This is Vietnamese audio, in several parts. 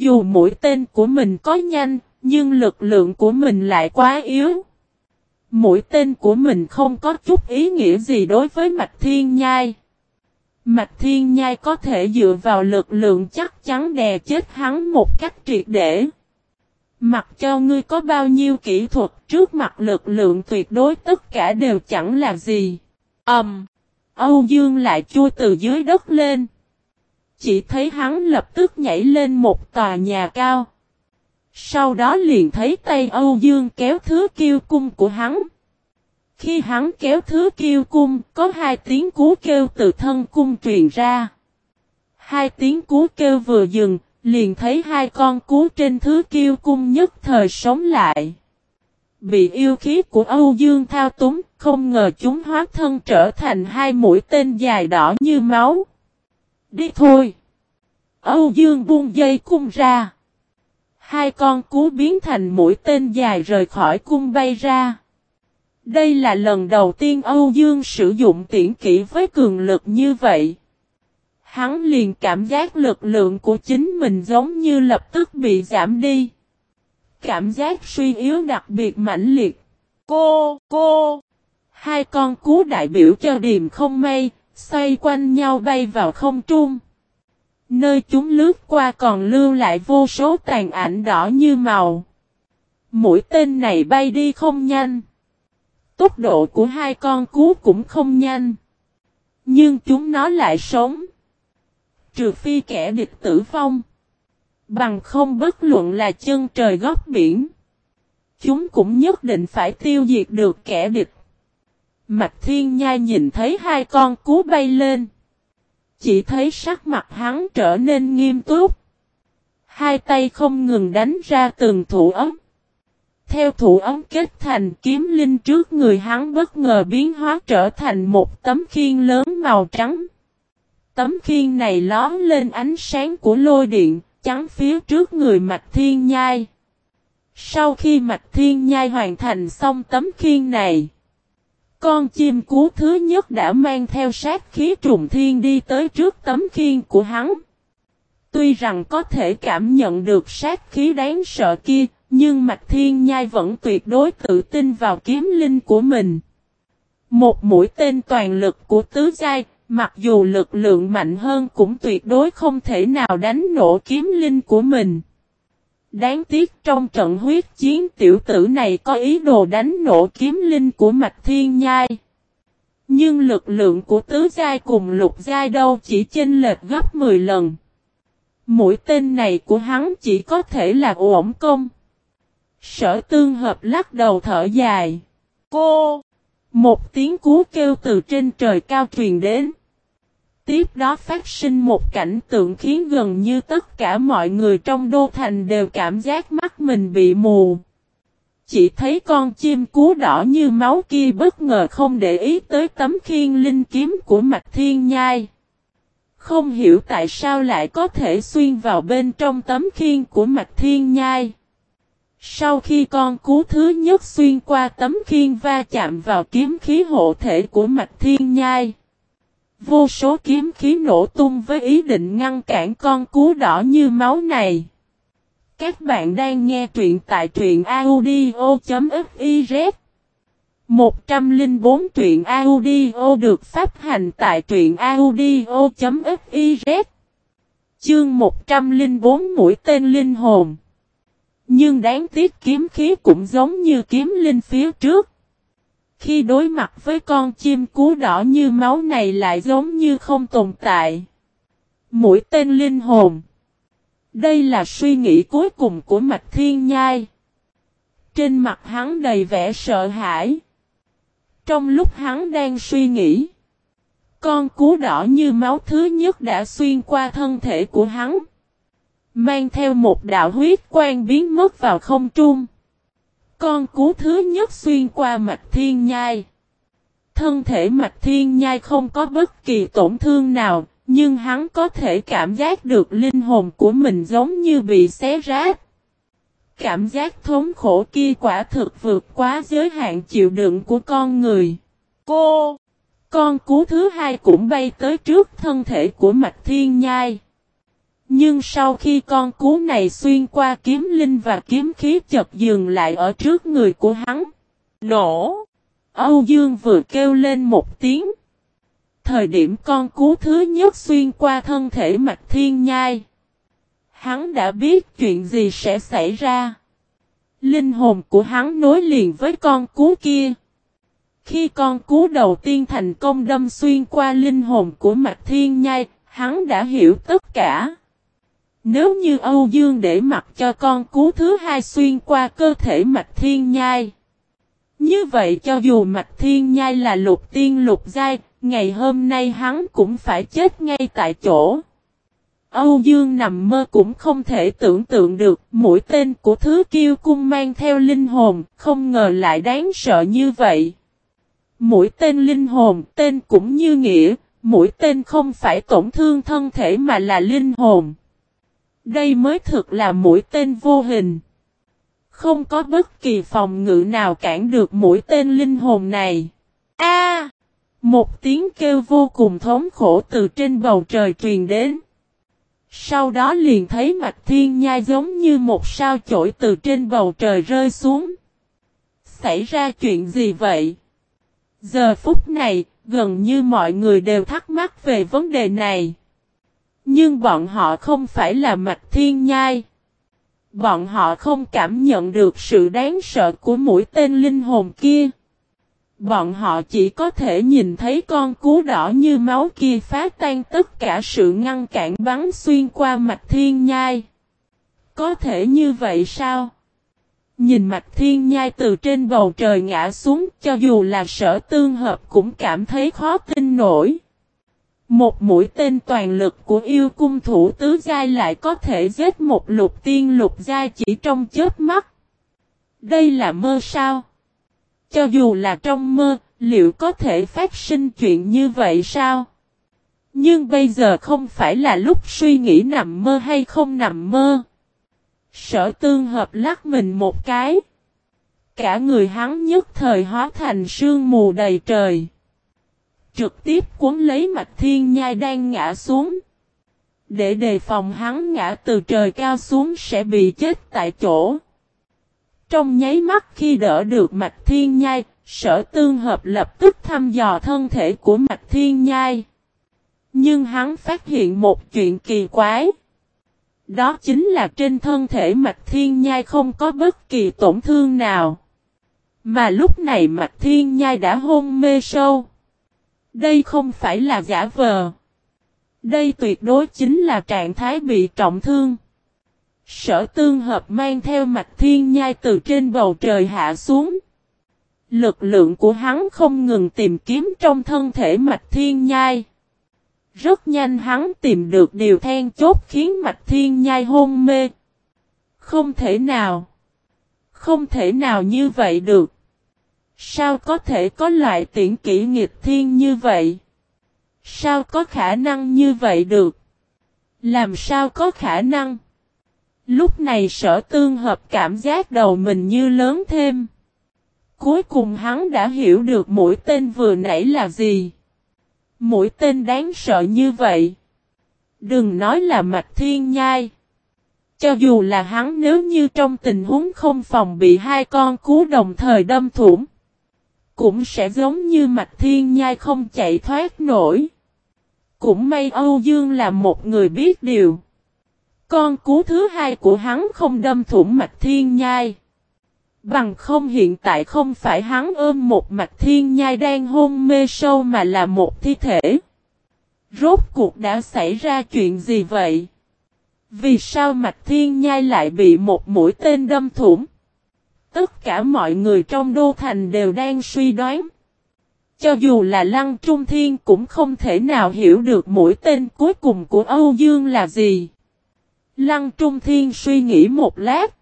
dù mũi tên của mình có nhanh, nhưng lực lượng của mình lại quá yếu. Mũi tên của mình không có chút ý nghĩa gì đối với Mạch Thiên Nhai. Mạch Thiên Nhai có thể dựa vào lực lượng chắc chắn đè chết hắn một cách triệt để. Mặc cho ngươi có bao nhiêu kỹ thuật trước mặt lực lượng tuyệt đối tất cả đều chẳng là gì. Ẩm! Um, Âu Dương lại chui từ dưới đất lên. Chỉ thấy hắn lập tức nhảy lên một tòa nhà cao. Sau đó liền thấy tay Âu Dương kéo thứ kiêu cung của hắn. Khi hắn kéo thứ kiêu cung, có hai tiếng cú kêu từ thân cung truyền ra. Hai tiếng cú kêu vừa dừng, liền thấy hai con cú trên thứ kiêu cung nhất thời sống lại. Bị yêu khí của Âu Dương thao túng, không ngờ chúng hóa thân trở thành hai mũi tên dài đỏ như máu. Đi thôi! Âu Dương buông dây cung ra. Hai con cú biến thành mũi tên dài rời khỏi cung bay ra. Đây là lần đầu tiên Âu Dương sử dụng tiễn kỹ với cường lực như vậy. Hắn liền cảm giác lực lượng của chính mình giống như lập tức bị giảm đi. Cảm giác suy yếu đặc biệt mãnh liệt. Cô, cô. Hai con cú đại biểu cho điềm không may, xoay quanh nhau bay vào không trung. Nơi chúng lướt qua còn lưu lại vô số tàn ảnh đỏ như màu. Mũi tên này bay đi không nhanh. Tốc độ của hai con cú cũng không nhanh. Nhưng chúng nó lại sống. Trừ phi kẻ địch tử vong. Bằng không bất luận là chân trời góc biển. Chúng cũng nhất định phải tiêu diệt được kẻ địch. Mạch Thiên Nhai nhìn thấy hai con cú bay lên. Chỉ thấy sắc mặt hắn trở nên nghiêm túc. Hai tay không ngừng đánh ra từng thủ ấm. Theo thủ ấm kết thành kiếm linh trước người hắn bất ngờ biến hóa trở thành một tấm khiên lớn màu trắng. Tấm khiên này lóm lên ánh sáng của lôi điện, chắn phía trước người Mạch Thiên Nhai. Sau khi Mạch Thiên Nhai hoàn thành xong tấm khiên này, con chim cú thứ nhất đã mang theo sát khí trùng thiên đi tới trước tấm khiên của hắn. Tuy rằng có thể cảm nhận được sát khí đáng sợ kia, nhưng Mạch Thiên Nhai vẫn tuyệt đối tự tin vào kiếm linh của mình. Một mũi tên toàn lực của tứ giai, mặc dù lực lượng mạnh hơn cũng tuyệt đối không thể nào đánh nổ kiếm linh của mình. Đáng tiếc trong trận huyết chiến tiểu tử này có ý đồ đánh nổ kiếm linh của Mạch Thiên Nhai. Nhưng lực lượng của tứ giai cùng lục giai đâu chỉ chênh lệch gấp 10 lần. Mũi tên này của hắn chỉ có thể là ổn công. Sở tương hợp lắc đầu thở dài. Cô! Một tiếng cú kêu từ trên trời cao truyền đến. Tiếp đó phát sinh một cảnh tượng khiến gần như tất cả mọi người trong đô thành đều cảm giác mắt mình bị mù. Chỉ thấy con chim cú đỏ như máu kia bất ngờ không để ý tới tấm khiên linh kiếm của Mạch Thiên Nhai. Không hiểu tại sao lại có thể xuyên vào bên trong tấm khiên của Mạch Thiên Nhai. Sau khi con cú thứ nhất xuyên qua tấm khiên va chạm vào kiếm khí hộ thể của Mạch Thiên Nhai. Vô số kiếm khí nổ tung với ý định ngăn cản con cú đỏ như máu này. Các bạn đang nghe truyện tại truyện audio.fiz 104 truyện audio được phát hành tại truyện audio.fiz Chương 104 mũi tên linh hồn Nhưng đáng tiếc kiếm khí cũng giống như kiếm linh phía trước. Khi đối mặt với con chim cú đỏ như máu này lại giống như không tồn tại. Mũi tên linh hồn. Đây là suy nghĩ cuối cùng của Mạch Thiên Nhai. Trên mặt hắn đầy vẻ sợ hãi. Trong lúc hắn đang suy nghĩ. Con cú đỏ như máu thứ nhất đã xuyên qua thân thể của hắn. Mang theo một đạo huyết quang biến mất vào không trung. Con cú thứ nhất xuyên qua mạch thiên nhai. Thân thể mạch thiên nhai không có bất kỳ tổn thương nào, nhưng hắn có thể cảm giác được linh hồn của mình giống như bị xé rách. Cảm giác thống khổ kia quả thực vượt quá giới hạn chịu đựng của con người. Cô! Con cú thứ hai cũng bay tới trước thân thể của mạch thiên nhai. Nhưng sau khi con cú này xuyên qua kiếm linh và kiếm khí chật dừng lại ở trước người của hắn. Nổ! Âu Dương vừa kêu lên một tiếng. Thời điểm con cú thứ nhất xuyên qua thân thể Mạch Thiên Nhai. Hắn đã biết chuyện gì sẽ xảy ra. Linh hồn của hắn nối liền với con cú kia. Khi con cú đầu tiên thành công đâm xuyên qua linh hồn của Mạch Thiên Nhai, hắn đã hiểu tất cả. Nếu như Âu Dương để mặc cho con cú thứ hai xuyên qua cơ thể Mạch Thiên Nhai. Như vậy cho dù Mạch Thiên Nhai là lục tiên lục giai, ngày hôm nay hắn cũng phải chết ngay tại chỗ. Âu Dương nằm mơ cũng không thể tưởng tượng được mũi tên của thứ kiêu cung mang theo linh hồn, không ngờ lại đáng sợ như vậy. Mũi tên linh hồn, tên cũng như nghĩa, mũi tên không phải tổn thương thân thể mà là linh hồn. Đây mới thực là mũi tên vô hình. Không có bất kỳ phòng ngự nào cản được mũi tên linh hồn này. A! một tiếng kêu vô cùng thống khổ từ trên bầu trời truyền đến. Sau đó liền thấy mạch thiên nhai giống như một sao chổi từ trên bầu trời rơi xuống. Xảy ra chuyện gì vậy? Giờ phút này, gần như mọi người đều thắc mắc về vấn đề này. Nhưng bọn họ không phải là mạch thiên nhai. Bọn họ không cảm nhận được sự đáng sợ của mũi tên linh hồn kia. Bọn họ chỉ có thể nhìn thấy con cú đỏ như máu kia phá tan tất cả sự ngăn cản bắn xuyên qua mạch thiên nhai. Có thể như vậy sao? Nhìn mạch thiên nhai từ trên bầu trời ngã xuống, cho dù là sở tương hợp cũng cảm thấy khó tin nổi. Một mũi tên toàn lực của yêu cung thủ tứ giai lại có thể giết một lục tiên lục giai chỉ trong chớp mắt. Đây là mơ sao? Cho dù là trong mơ, liệu có thể phát sinh chuyện như vậy sao? Nhưng bây giờ không phải là lúc suy nghĩ nằm mơ hay không nằm mơ. Sở tương hợp lắc mình một cái. Cả người hắn nhất thời hóa thành sương mù đầy trời. Trực tiếp cuốn lấy mạch thiên nhai đang ngã xuống. Để đề phòng hắn ngã từ trời cao xuống sẽ bị chết tại chỗ. Trong nháy mắt khi đỡ được mạch thiên nhai, sở tương hợp lập tức thăm dò thân thể của mạch thiên nhai. Nhưng hắn phát hiện một chuyện kỳ quái. Đó chính là trên thân thể mạch thiên nhai không có bất kỳ tổn thương nào. Mà lúc này mạch thiên nhai đã hôn mê sâu. Đây không phải là giả vờ. Đây tuyệt đối chính là trạng thái bị trọng thương. Sở tương hợp mang theo mạch thiên nhai từ trên bầu trời hạ xuống. Lực lượng của hắn không ngừng tìm kiếm trong thân thể mạch thiên nhai. Rất nhanh hắn tìm được điều then chốt khiến mạch thiên nhai hôn mê. Không thể nào. Không thể nào như vậy được. Sao có thể có loại tiễn kỷ nghịch thiên như vậy? Sao có khả năng như vậy được? Làm sao có khả năng? Lúc này sở tương hợp cảm giác đầu mình như lớn thêm. Cuối cùng hắn đã hiểu được mũi tên vừa nãy là gì. Mũi tên đáng sợ như vậy. Đừng nói là mạch thiên nhai. Cho dù là hắn nếu như trong tình huống không phòng bị hai con cú đồng thời đâm thủng. Cũng sẽ giống như mạch thiên nhai không chạy thoát nổi. Cũng may Âu Dương là một người biết điều. Con cú thứ hai của hắn không đâm thủng mạch thiên nhai. Bằng không hiện tại không phải hắn ôm một mạch thiên nhai đang hôn mê sâu mà là một thi thể. Rốt cuộc đã xảy ra chuyện gì vậy? Vì sao mạch thiên nhai lại bị một mũi tên đâm thủng? Tất cả mọi người trong đô thành đều đang suy đoán. Cho dù là Lăng Trung Thiên cũng không thể nào hiểu được mũi tên cuối cùng của Âu Dương là gì. Lăng Trung Thiên suy nghĩ một lát.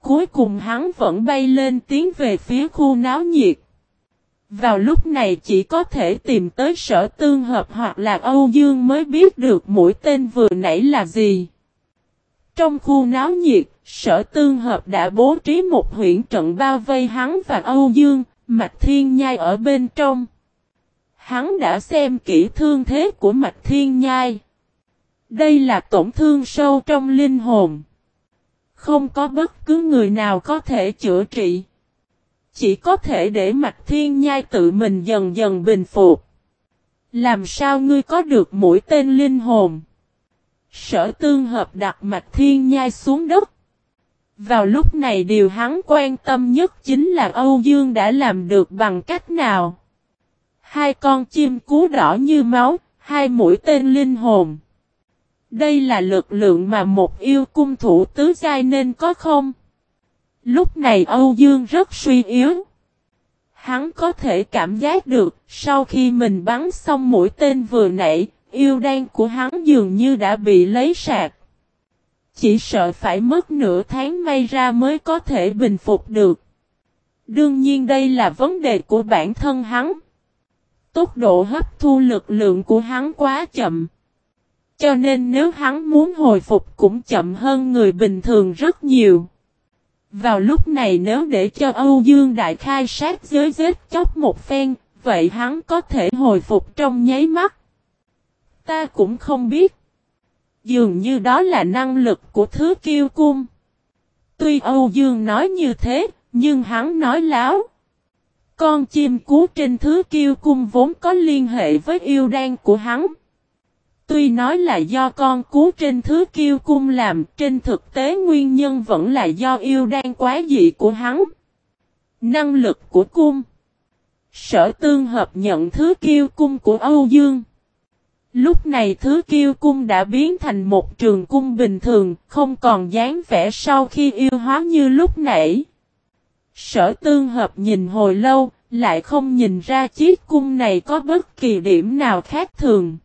Cuối cùng hắn vẫn bay lên tiến về phía khu náo nhiệt. Vào lúc này chỉ có thể tìm tới sở tương hợp hoặc là Âu Dương mới biết được mũi tên vừa nãy là gì. Trong khu náo nhiệt, sở tương hợp đã bố trí một huyện trận bao vây hắn và Âu Dương, Mạch Thiên Nhai ở bên trong. Hắn đã xem kỹ thương thế của Mạch Thiên Nhai. Đây là tổn thương sâu trong linh hồn. Không có bất cứ người nào có thể chữa trị. Chỉ có thể để mạch thiên nhai tự mình dần dần bình phục. Làm sao ngươi có được mũi tên linh hồn? Sở tương hợp đặt mạch thiên nhai xuống đất. Vào lúc này điều hắn quan tâm nhất chính là Âu Dương đã làm được bằng cách nào. Hai con chim cú đỏ như máu, hai mũi tên linh hồn. Đây là lực lượng mà một yêu cung thủ tứ giai nên có không? Lúc này Âu Dương rất suy yếu. Hắn có thể cảm giác được, sau khi mình bắn xong mũi tên vừa nãy, yêu đan của hắn dường như đã bị lấy sạc. Chỉ sợ phải mất nửa tháng may ra mới có thể bình phục được. Đương nhiên đây là vấn đề của bản thân hắn. Tốc độ hấp thu lực lượng của hắn quá chậm. Cho nên nếu hắn muốn hồi phục cũng chậm hơn người bình thường rất nhiều. Vào lúc này nếu để cho Âu Dương Đại khai sát giới giết chóc một phen, vậy hắn có thể hồi phục trong nháy mắt. Ta cũng không biết. Dường như đó là năng lực của thứ kiêu cung. Tuy Âu Dương nói như thế, nhưng hắn nói láo. Con chim cú trên thứ kiêu cung vốn có liên hệ với yêu đan của hắn. Tuy nói là do con cú trên thứ kiêu cung làm, trên thực tế nguyên nhân vẫn là do yêu đan quá dị của hắn. Năng lực của cung Sở tương hợp nhận thứ kiêu cung của Âu Dương. Lúc này thứ kiêu cung đã biến thành một trường cung bình thường, không còn dáng vẻ sau khi yêu hóa như lúc nãy. Sở tương hợp nhìn hồi lâu, lại không nhìn ra chiếc cung này có bất kỳ điểm nào khác thường.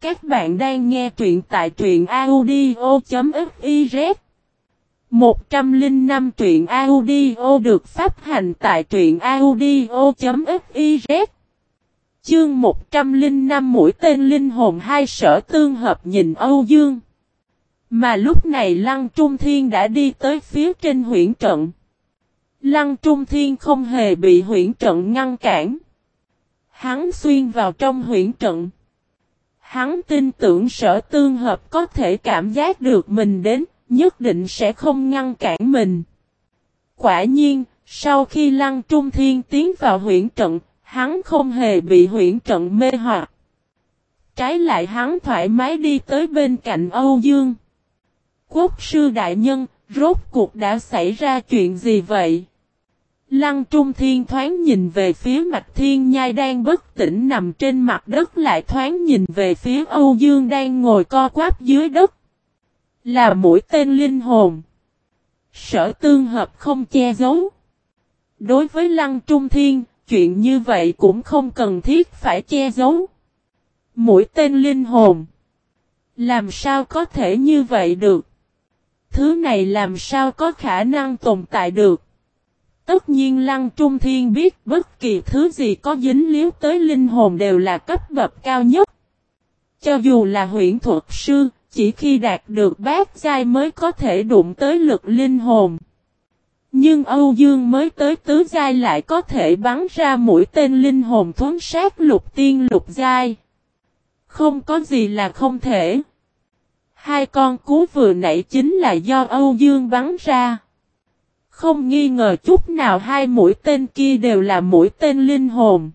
Các bạn đang nghe truyện tại truyện audio.fiz 105 truyện audio được phát hành tại truyện audio.fiz Chương 105 mũi tên linh hồn hai sở tương hợp nhìn Âu Dương. Mà lúc này Lăng Trung Thiên đã đi tới phía trên huyện trận. Lăng Trung Thiên không hề bị huyện trận ngăn cản. Hắn xuyên vào trong huyện trận. Hắn tin tưởng sở tương hợp có thể cảm giác được mình đến, nhất định sẽ không ngăn cản mình. Quả nhiên, sau khi Lăng Trung Thiên tiến vào huyện trận, hắn không hề bị huyện trận mê hoặc. Trái lại hắn thoải mái đi tới bên cạnh Âu Dương. Quốc sư đại nhân, rốt cuộc đã xảy ra chuyện gì vậy? Lăng Trung Thiên thoáng nhìn về phía Mạch Thiên Nhai đang bất tỉnh nằm trên mặt đất lại thoáng nhìn về phía Âu Dương đang ngồi co quắp dưới đất. Là mũi tên linh hồn. Sở tương hợp không che giấu. Đối với Lăng Trung Thiên, chuyện như vậy cũng không cần thiết phải che giấu. Mũi tên linh hồn. Làm sao có thể như vậy được? Thứ này làm sao có khả năng tồn tại được? Tất nhiên Lăng Trung Thiên biết bất kỳ thứ gì có dính liếu tới linh hồn đều là cấp bậc cao nhất. Cho dù là huyện thuật sư, chỉ khi đạt được bát giai mới có thể đụng tới lực linh hồn. Nhưng Âu Dương mới tới tứ giai lại có thể bắn ra mũi tên linh hồn thuấn sát lục tiên lục giai. Không có gì là không thể. Hai con cú vừa nãy chính là do Âu Dương bắn ra. Không nghi ngờ chút nào hai mũi tên kia đều là mũi tên linh hồn.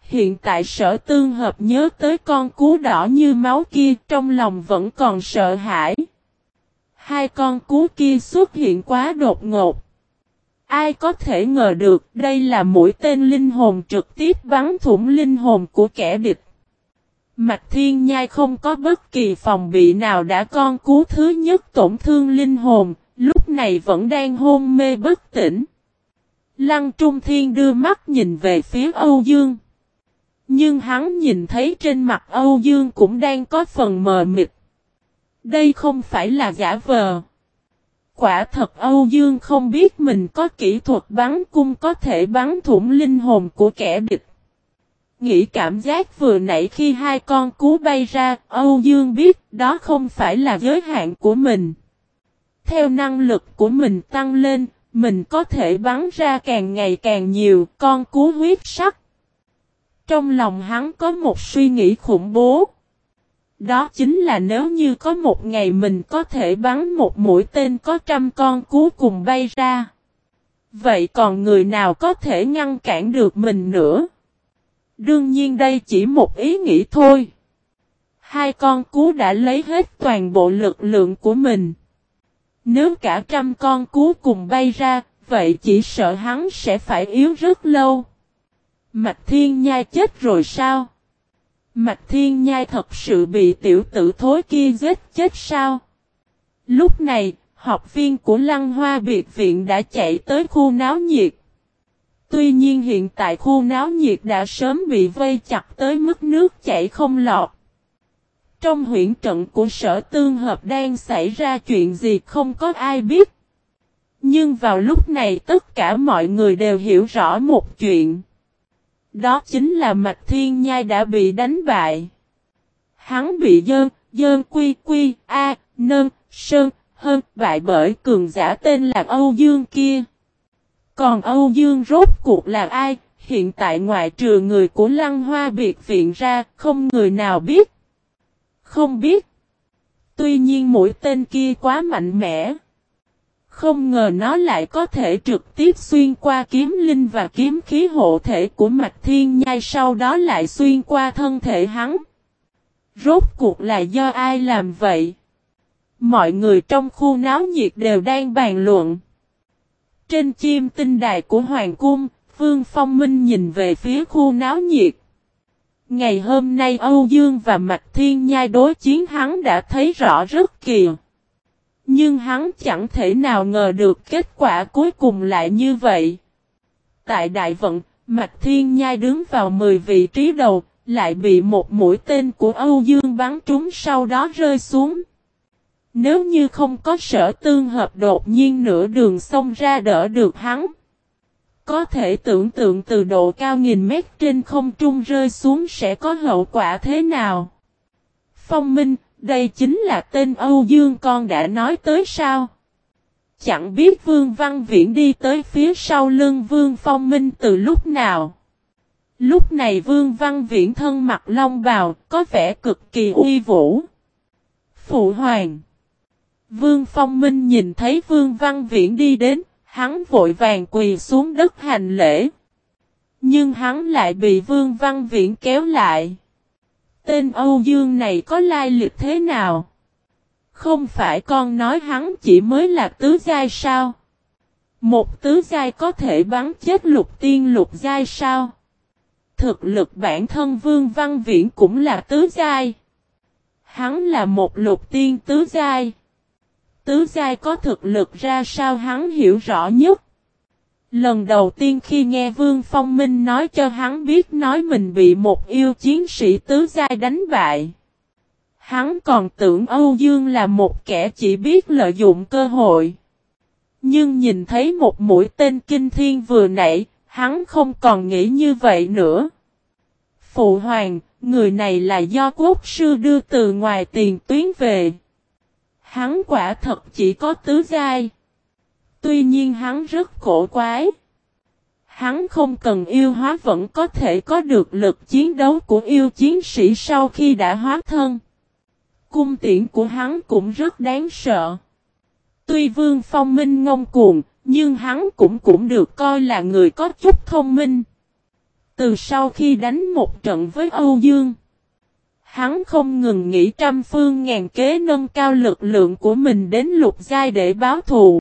Hiện tại sở tương hợp nhớ tới con cú đỏ như máu kia trong lòng vẫn còn sợ hãi. Hai con cú kia xuất hiện quá đột ngột. Ai có thể ngờ được đây là mũi tên linh hồn trực tiếp bắn thủng linh hồn của kẻ địch. Mạch Thiên Nhai không có bất kỳ phòng bị nào đã con cú thứ nhất tổn thương linh hồn, lúc này vẫn đang hôn mê bất tỉnh. Lăng Trung Thiên đưa mắt nhìn về phía Âu Dương. Nhưng hắn nhìn thấy trên mặt Âu Dương cũng đang có phần mờ mịt. Đây không phải là giả vờ. Quả thật Âu Dương không biết mình có kỹ thuật bắn cung có thể bắn thủng linh hồn của kẻ địch. Nghĩ cảm giác vừa nãy khi hai con cú bay ra, Âu Dương biết đó không phải là giới hạn của mình. Theo năng lực của mình tăng lên, mình có thể bắn ra càng ngày càng nhiều con cú huyết sắc. Trong lòng hắn có một suy nghĩ khủng bố. Đó chính là nếu như có một ngày mình có thể bắn một mũi tên có trăm con cú cùng bay ra. Vậy còn người nào có thể ngăn cản được mình nữa? Đương nhiên đây chỉ một ý nghĩ thôi. Hai con cú đã lấy hết toàn bộ lực lượng của mình. Nếu cả trăm con cú cùng bay ra, vậy chỉ sợ hắn sẽ phải yếu rất lâu. Mạch Thiên Nhai chết rồi sao? Mạch Thiên Nhai thật sự bị tiểu tử thối kia giết chết sao? Lúc này, học viên của Lăng Hoa Biệt Viện đã chạy tới khu náo nhiệt. Tuy nhiên hiện tại khu náo nhiệt đã sớm bị vây chặt tới mức nước chảy không lọt. Trong huyện trận của sở tương hợp đang xảy ra chuyện gì không có ai biết. Nhưng vào lúc này tất cả mọi người đều hiểu rõ một chuyện. Đó chính là Mạch Thiên Nhai đã bị đánh bại. Hắn bị dơn, dơn quy quy, a, nơn, sơn, hơn bại bởi cường giả tên là Âu Dương kia. Còn Âu Dương rốt cuộc là ai, hiện tại ngoại trừ người của Lăng Hoa Biệt Viện ra, không người nào biết. Không biết. Tuy nhiên mũi tên kia quá mạnh mẽ. Không ngờ nó lại có thể trực tiếp xuyên qua kiếm linh và kiếm khí hộ thể của Mạch Thiên Nhai sau đó lại xuyên qua thân thể hắn. Rốt cuộc là do ai làm vậy? Mọi người trong khu náo nhiệt đều đang bàn luận. Trên chim tinh đài của Hoàng Cung, Phương Phong Minh nhìn về phía khu náo nhiệt. Ngày hôm nay Âu Dương và Mạch Thiên Nhai đối chiến hắn đã thấy rõ rất kìa. Nhưng hắn chẳng thể nào ngờ được kết quả cuối cùng lại như vậy. Tại đại vận, Mạch Thiên Nhai đứng vào 10 vị trí đầu, lại bị một mũi tên của Âu Dương bắn trúng sau đó rơi xuống. Nếu như không có sở tương hợp đột nhiên nửa đường xông ra đỡ được hắn. Có thể tưởng tượng từ độ cao nghìn mét trên không trung rơi xuống sẽ có hậu quả thế nào. Phong Minh, đây chính là tên Âu Dương con đã nói tới sao? Chẳng biết Vương Văn Viễn đi tới phía sau lưng Vương Phong Minh từ lúc nào. Lúc này Vương Văn Viễn thân mặt long bào, có vẻ cực kỳ uy vũ. Phụ Hoàng Vương Phong Minh nhìn thấy Vương Văn Viễn đi đến, hắn vội vàng quỳ xuống đất hành lễ. Nhưng hắn lại bị Vương Văn Viễn kéo lại. Tên Âu Dương này có lai lịch thế nào? Không phải con nói hắn chỉ mới là tứ giai sao? Một tứ giai có thể bắn chết lục tiên lục giai sao? Thực lực bản thân Vương Văn Viễn cũng là tứ giai. Hắn là một lục tiên tứ giai. Tứ giai có thực lực ra sao hắn hiểu rõ nhất. Lần đầu tiên khi nghe Vương Phong Minh nói cho hắn biết nói mình bị một yêu chiến sĩ tứ giai đánh bại. Hắn còn tưởng Âu Dương là một kẻ chỉ biết lợi dụng cơ hội. Nhưng nhìn thấy một mũi tên kinh thiên vừa nãy, hắn không còn nghĩ như vậy nữa. Phụ hoàng, người này là do quốc sư đưa từ ngoài tiền tuyến về. Hắn quả thật chỉ có tứ giai. Tuy nhiên hắn rất cổ quái. Hắn không cần yêu hóa vẫn có thể có được lực chiến đấu của yêu chiến sĩ sau khi đã hóa thân. Cung tiễn của hắn cũng rất đáng sợ. Tuy Vương Phong Minh ngông cuồng, nhưng hắn cũng cũng được coi là người có chút thông minh. Từ sau khi đánh một trận với Âu Dương, hắn không ngừng nghĩ trăm phương ngàn kế nâng cao lực lượng của mình đến lục giai để báo thù.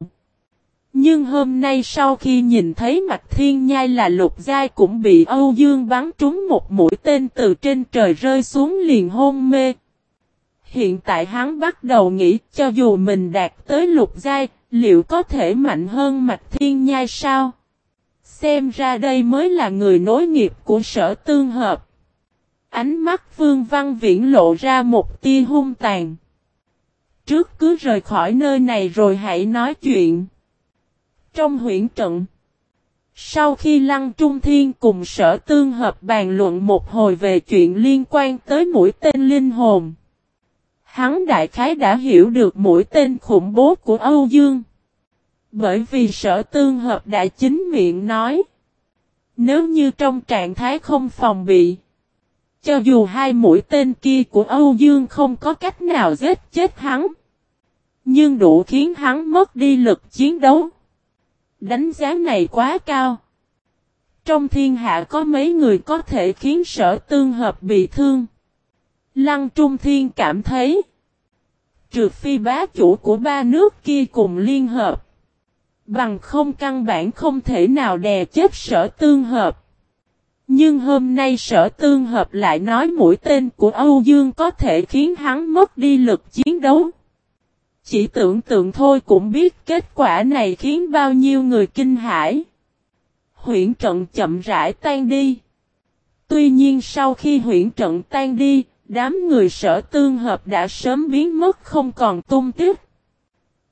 Nhưng hôm nay sau khi nhìn thấy Mạch Thiên Nhai là lục giai cũng bị Âu Dương bắn trúng một mũi tên từ trên trời rơi xuống liền hôn mê. Hiện tại hắn bắt đầu nghĩ cho dù mình đạt tới lục giai, liệu có thể mạnh hơn Mạch Thiên Nhai sao? Xem ra đây mới là người nối nghiệp của sở tương hợp. Ánh mắt Vương Văn Viễn lộ ra một tia hung tàn. Trước cứ rời khỏi nơi này rồi hãy nói chuyện. Trong huyện trận, sau khi Lăng Trung Thiên cùng sở tương hợp bàn luận một hồi về chuyện liên quan tới mũi tên linh hồn, hắn đại khái đã hiểu được mũi tên khủng bố của Âu Dương. Bởi vì sở tương hợp đã chính miệng nói, nếu như trong trạng thái không phòng bị, Cho dù hai mũi tên kia của Âu Dương không có cách nào giết chết hắn. Nhưng đủ khiến hắn mất đi lực chiến đấu. Đánh giá này quá cao. Trong thiên hạ có mấy người có thể khiến sở tương hợp bị thương. Lăng Trung Thiên cảm thấy. Trừ phi bá chủ của ba nước kia cùng liên hợp. Bằng không căn bản không thể nào đè chết sở tương hợp. Nhưng hôm nay sở tương hợp lại nói mũi tên của Âu Dương có thể khiến hắn mất đi lực chiến đấu. Chỉ tưởng tượng thôi cũng biết kết quả này khiến bao nhiêu người kinh hãi. Huyện trận chậm rãi tan đi. Tuy nhiên sau khi huyện trận tan đi, đám người sở tương hợp đã sớm biến mất không còn tung tích.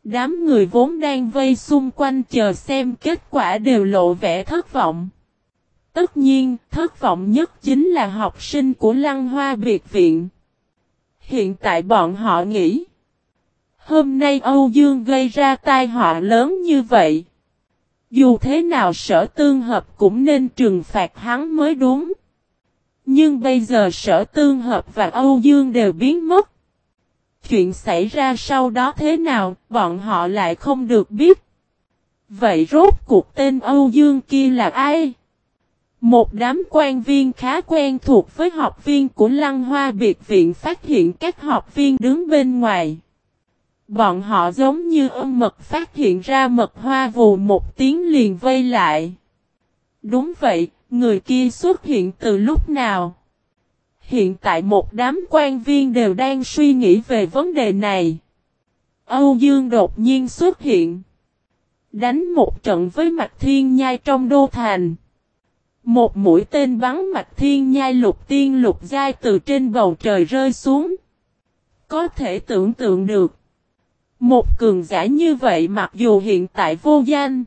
Đám người vốn đang vây xung quanh chờ xem kết quả đều lộ vẻ thất vọng. Tất nhiên, thất vọng nhất chính là học sinh của Lăng Hoa Biệt Viện. Hiện tại bọn họ nghĩ, hôm nay Âu Dương gây ra tai họa lớn như vậy. Dù thế nào sở tương hợp cũng nên trừng phạt hắn mới đúng. Nhưng bây giờ sở tương hợp và Âu Dương đều biến mất. Chuyện xảy ra sau đó thế nào, bọn họ lại không được biết. Vậy rốt cuộc tên Âu Dương kia là ai? Một đám quan viên khá quen thuộc với học viên của Lăng Hoa Biệt Viện phát hiện các học viên đứng bên ngoài. Bọn họ giống như âm mật phát hiện ra mật hoa vù một tiếng liền vây lại. Đúng vậy, người kia xuất hiện từ lúc nào? Hiện tại một đám quan viên đều đang suy nghĩ về vấn đề này. Âu Dương đột nhiên xuất hiện. Đánh một trận với Mạch Thiên Nhai trong đô thành. Một mũi tên bắn Mạch Thiên Nhai lục tiên lục giai từ trên bầu trời rơi xuống. Có thể tưởng tượng được. Một cường giả như vậy mặc dù hiện tại vô danh.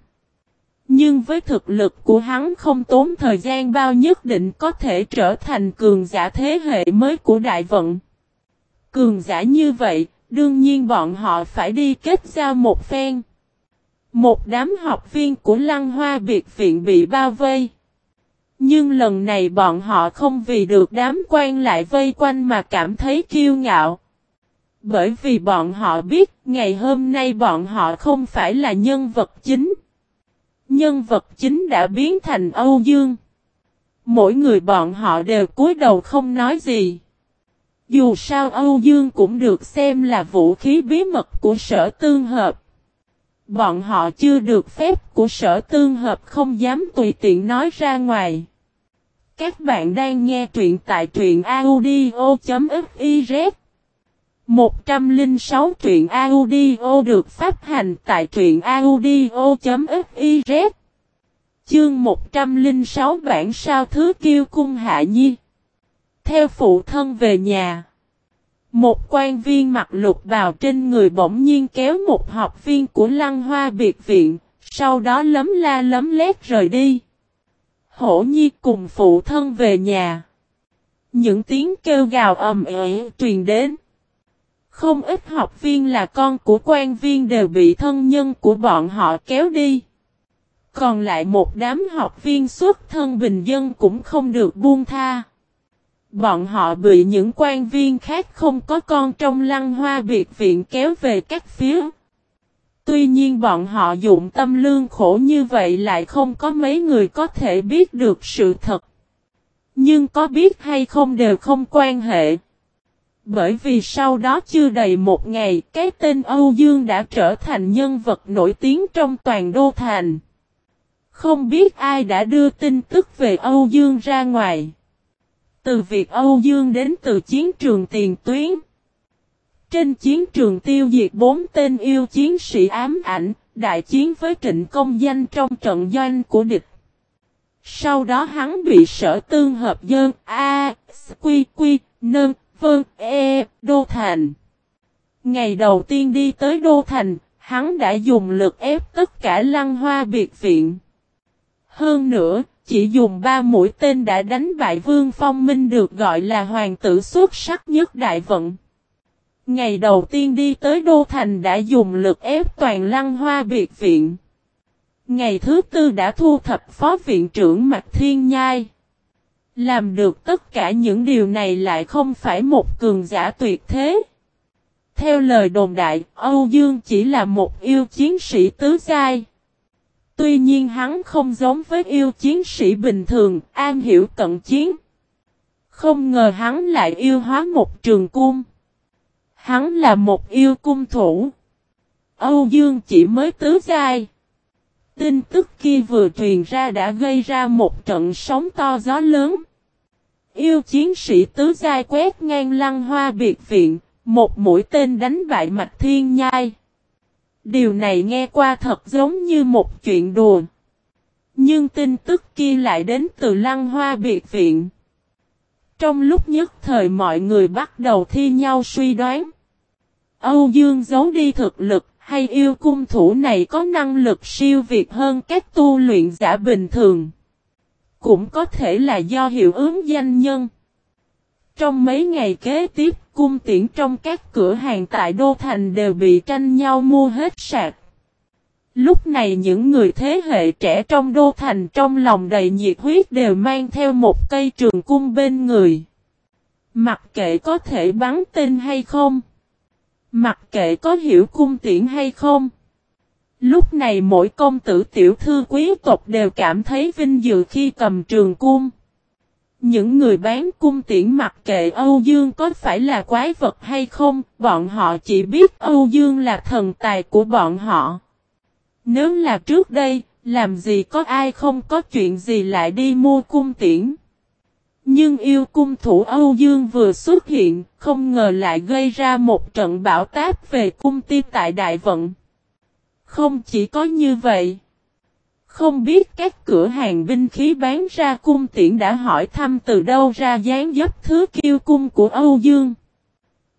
Nhưng với thực lực của hắn không tốn thời gian bao nhất định có thể trở thành cường giả thế hệ mới của đại vận. Cường giả như vậy, đương nhiên bọn họ phải đi kết giao một phen. Một đám học viên của Lăng Hoa Biệt Viện bị bao vây. Nhưng lần này bọn họ không vì được đám quan lại vây quanh mà cảm thấy kiêu ngạo. Bởi vì bọn họ biết ngày hôm nay bọn họ không phải là nhân vật chính. Nhân vật chính đã biến thành Âu Dương. Mỗi người bọn họ đều cúi đầu không nói gì. Dù sao Âu Dương cũng được xem là vũ khí bí mật của sở tương hợp. Bọn họ chưa được phép của sở tương hợp không dám tùy tiện nói ra ngoài. Các bạn đang nghe truyện tại truyện audio.fif 106 truyện audio được phát hành tại truyện audio.fiz Chương 106 bản sao thứ kiêu cung hạ nhi. Theo phụ thân về nhà, Một quan viên mặc lục bào trên người bỗng nhiên kéo một học viên của lăng hoa biệt viện, Sau đó lấm la lấm lét rời đi. Hổ nhi cùng phụ thân về nhà. Những tiếng kêu gào ầm ĩ truyền đến không ít học viên là con của quan viên đều bị thân nhân của bọn họ kéo đi. Còn lại một đám học viên xuất thân bình dân cũng không được buông tha. Bọn họ bị những quan viên khác không có con trong lăng hoa biệt viện kéo về các phía. Tuy nhiên bọn họ dụng tâm lương khổ như vậy lại không có mấy người có thể biết được sự thật. Nhưng có biết hay không đều không quan hệ. Bởi vì sau đó chưa đầy một ngày, cái tên Âu Dương đã trở thành nhân vật nổi tiếng trong toàn đô thành. Không biết ai đã đưa tin tức về Âu Dương ra ngoài. Từ việc Âu Dương đến từ chiến trường tiền tuyến. Trên chiến trường tiêu diệt bốn tên yêu chiến sĩ ám ảnh, đại chiến với trịnh công danh trong trận doanh của địch. Sau đó hắn bị sở tương hợp dơn A, Quy Quy, Nơn, Vâng, e, e, Đô Thành. Ngày đầu tiên đi tới Đô Thành, hắn đã dùng lực ép tất cả lăng hoa biệt viện. Hơn nữa, chỉ dùng ba mũi tên đã đánh bại Vương Phong Minh được gọi là hoàng tử xuất sắc nhất đại vận. Ngày đầu tiên đi tới Đô Thành đã dùng lực ép toàn lăng hoa biệt viện. Ngày thứ tư đã thu thập phó viện trưởng Mạc Thiên Nhai. Làm được tất cả những điều này lại không phải một cường giả tuyệt thế. Theo lời đồn đại, Âu Dương chỉ là một yêu chiến sĩ tứ giai. Tuy nhiên hắn không giống với yêu chiến sĩ bình thường, an hiểu cận chiến. Không ngờ hắn lại yêu hóa một trường cung. Hắn là một yêu cung thủ. Âu Dương chỉ mới tứ giai. Tin tức kia vừa truyền ra đã gây ra một trận sóng to gió lớn. Yêu chiến sĩ tứ giai quét ngang lăng hoa biệt viện, một mũi tên đánh bại mạch thiên nhai. Điều này nghe qua thật giống như một chuyện đùa. Nhưng tin tức kia lại đến từ lăng hoa biệt viện. Trong lúc nhất thời mọi người bắt đầu thi nhau suy đoán. Âu Dương giấu đi thực lực hay yêu cung thủ này có năng lực siêu việt hơn các tu luyện giả bình thường. Cũng có thể là do hiệu ứng danh nhân. Trong mấy ngày kế tiếp, cung tiễn trong các cửa hàng tại Đô Thành đều bị tranh nhau mua hết sạc. Lúc này những người thế hệ trẻ trong Đô Thành trong lòng đầy nhiệt huyết đều mang theo một cây trường cung bên người. Mặc kệ có thể bắn tên hay không. Mặc kệ có hiểu cung tiễn hay không. Lúc này mỗi công tử tiểu thư quý tộc đều cảm thấy vinh dự khi cầm trường cung. Những người bán cung tiễn mặc kệ Âu Dương có phải là quái vật hay không, bọn họ chỉ biết Âu Dương là thần tài của bọn họ. Nếu là trước đây, làm gì có ai không có chuyện gì lại đi mua cung tiễn. Nhưng yêu cung thủ Âu Dương vừa xuất hiện, không ngờ lại gây ra một trận bão táp về cung tiên tại Đại Vận. Không chỉ có như vậy. Không biết các cửa hàng binh khí bán ra cung tiễn đã hỏi thăm từ đâu ra dáng dấp thứ kiêu cung của Âu Dương.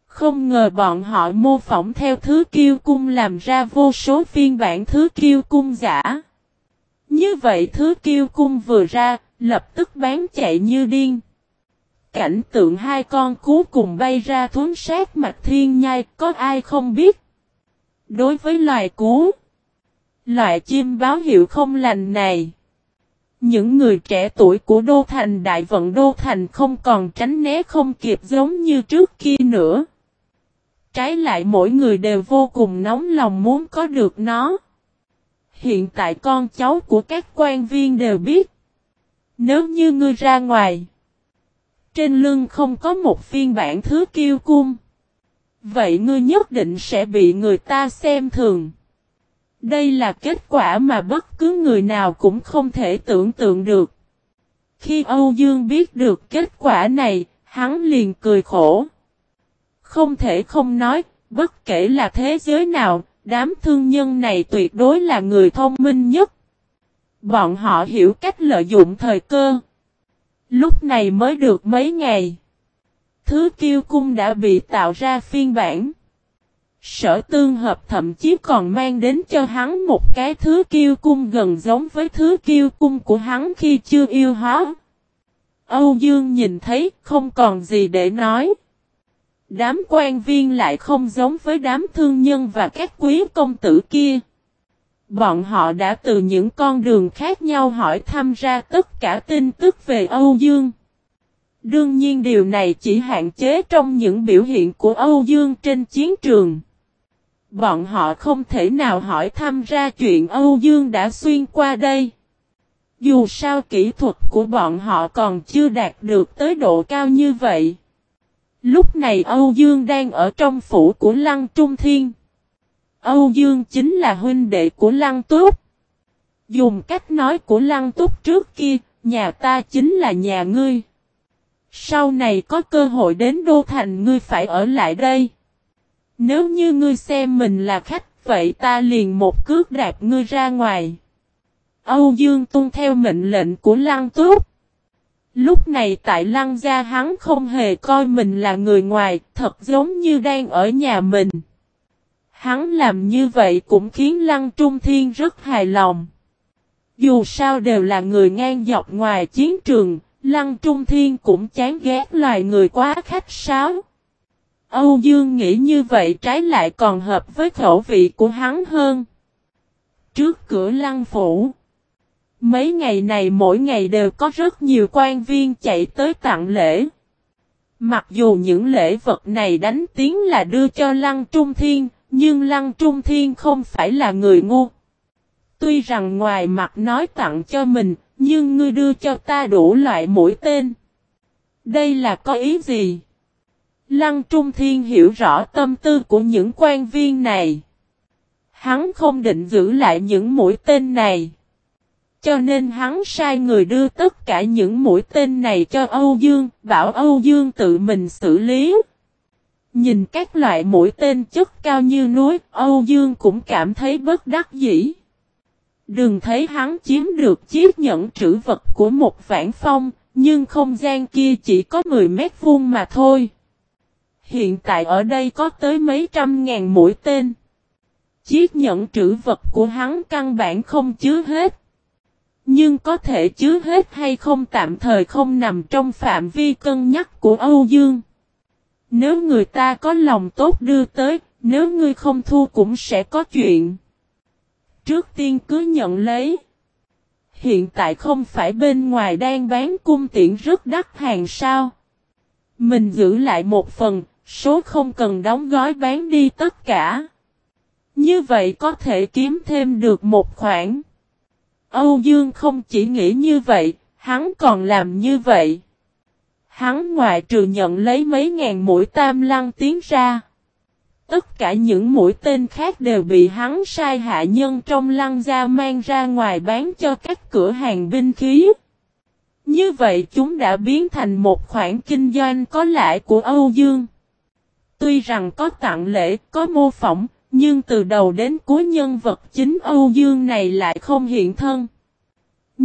Không ngờ bọn họ mô phỏng theo thứ kiêu cung làm ra vô số phiên bản thứ kiêu cung giả. Như vậy thứ kiêu cung vừa ra, lập tức bán chạy như điên. Cảnh tượng hai con cú cùng bay ra thuấn sát mạch thiên nhai, có ai không biết. Đối với loài cú, Loại chim báo hiệu không lành này. Những người trẻ tuổi của Đô Thành Đại vận Đô Thành không còn tránh né không kịp giống như trước kia nữa. Trái lại mỗi người đều vô cùng nóng lòng muốn có được nó. Hiện tại con cháu của các quan viên đều biết. Nếu như ngươi ra ngoài. Trên lưng không có một phiên bản thứ kiêu cung. Vậy ngươi nhất định sẽ bị người ta xem thường. Đây là kết quả mà bất cứ người nào cũng không thể tưởng tượng được. Khi Âu Dương biết được kết quả này, hắn liền cười khổ. Không thể không nói, bất kể là thế giới nào, đám thương nhân này tuyệt đối là người thông minh nhất. Bọn họ hiểu cách lợi dụng thời cơ. Lúc này mới được mấy ngày. Thứ kiêu cung đã bị tạo ra phiên bản. Sở tương hợp thậm chí còn mang đến cho hắn một cái thứ kiêu cung gần giống với thứ kiêu cung của hắn khi chưa yêu hóa. Âu Dương nhìn thấy không còn gì để nói. Đám quan viên lại không giống với đám thương nhân và các quý công tử kia. Bọn họ đã từ những con đường khác nhau hỏi thăm ra tất cả tin tức về Âu Dương. Đương nhiên điều này chỉ hạn chế trong những biểu hiện của Âu Dương trên chiến trường. Bọn họ không thể nào hỏi thăm ra chuyện Âu Dương đã xuyên qua đây. Dù sao kỹ thuật của bọn họ còn chưa đạt được tới độ cao như vậy. Lúc này Âu Dương đang ở trong phủ của Lăng Trung Thiên. Âu Dương chính là huynh đệ của Lăng Túc. Dùng cách nói của Lăng Túc trước kia, nhà ta chính là nhà ngươi. Sau này có cơ hội đến Đô Thành ngươi phải ở lại đây. Nếu như ngươi xem mình là khách, vậy ta liền một cước đạp ngươi ra ngoài. Âu Dương tuân theo mệnh lệnh của Lăng Túc. Lúc này tại Lăng Gia hắn không hề coi mình là người ngoài, thật giống như đang ở nhà mình. Hắn làm như vậy cũng khiến Lăng Trung Thiên rất hài lòng. Dù sao đều là người ngang dọc ngoài chiến trường, Lăng Trung Thiên cũng chán ghét loài người quá khách sáo. Âu Dương nghĩ như vậy trái lại còn hợp với khẩu vị của hắn hơn. Trước cửa lăng phủ. Mấy ngày này mỗi ngày đều có rất nhiều quan viên chạy tới tặng lễ. Mặc dù những lễ vật này đánh tiếng là đưa cho Lăng Trung Thiên, nhưng Lăng Trung Thiên không phải là người ngu. Tuy rằng ngoài mặt nói tặng cho mình, nhưng ngươi đưa cho ta đủ loại mũi tên. Đây là có ý gì? Lăng Trung Thiên hiểu rõ tâm tư của những quan viên này. Hắn không định giữ lại những mũi tên này. Cho nên hắn sai người đưa tất cả những mũi tên này cho Âu Dương, bảo Âu Dương tự mình xử lý. Nhìn các loại mũi tên chất cao như núi, Âu Dương cũng cảm thấy bất đắc dĩ. Đừng thấy hắn chiếm được chiếc nhẫn trữ vật của một vãn phong, nhưng không gian kia chỉ có 10 mét vuông mà thôi. Hiện tại ở đây có tới mấy trăm ngàn mũi tên. Chiếc nhẫn trữ vật của hắn căn bản không chứa hết. Nhưng có thể chứa hết hay không tạm thời không nằm trong phạm vi cân nhắc của Âu Dương. Nếu người ta có lòng tốt đưa tới, nếu ngươi không thu cũng sẽ có chuyện. Trước tiên cứ nhận lấy. Hiện tại không phải bên ngoài đang bán cung tiện rất đắt hàng sao. Mình giữ lại một phần, số không cần đóng gói bán đi tất cả. Như vậy có thể kiếm thêm được một khoản. Âu Dương không chỉ nghĩ như vậy, hắn còn làm như vậy. Hắn ngoại trừ nhận lấy mấy ngàn mũi tam lăng tiến ra. Tất cả những mũi tên khác đều bị hắn sai hạ nhân trong lăng gia mang ra ngoài bán cho các cửa hàng binh khí. Như vậy chúng đã biến thành một khoản kinh doanh có lãi của Âu Dương. Tuy rằng có tặng lễ, có mô phỏng, nhưng từ đầu đến cuối nhân vật chính Âu Dương này lại không hiện thân.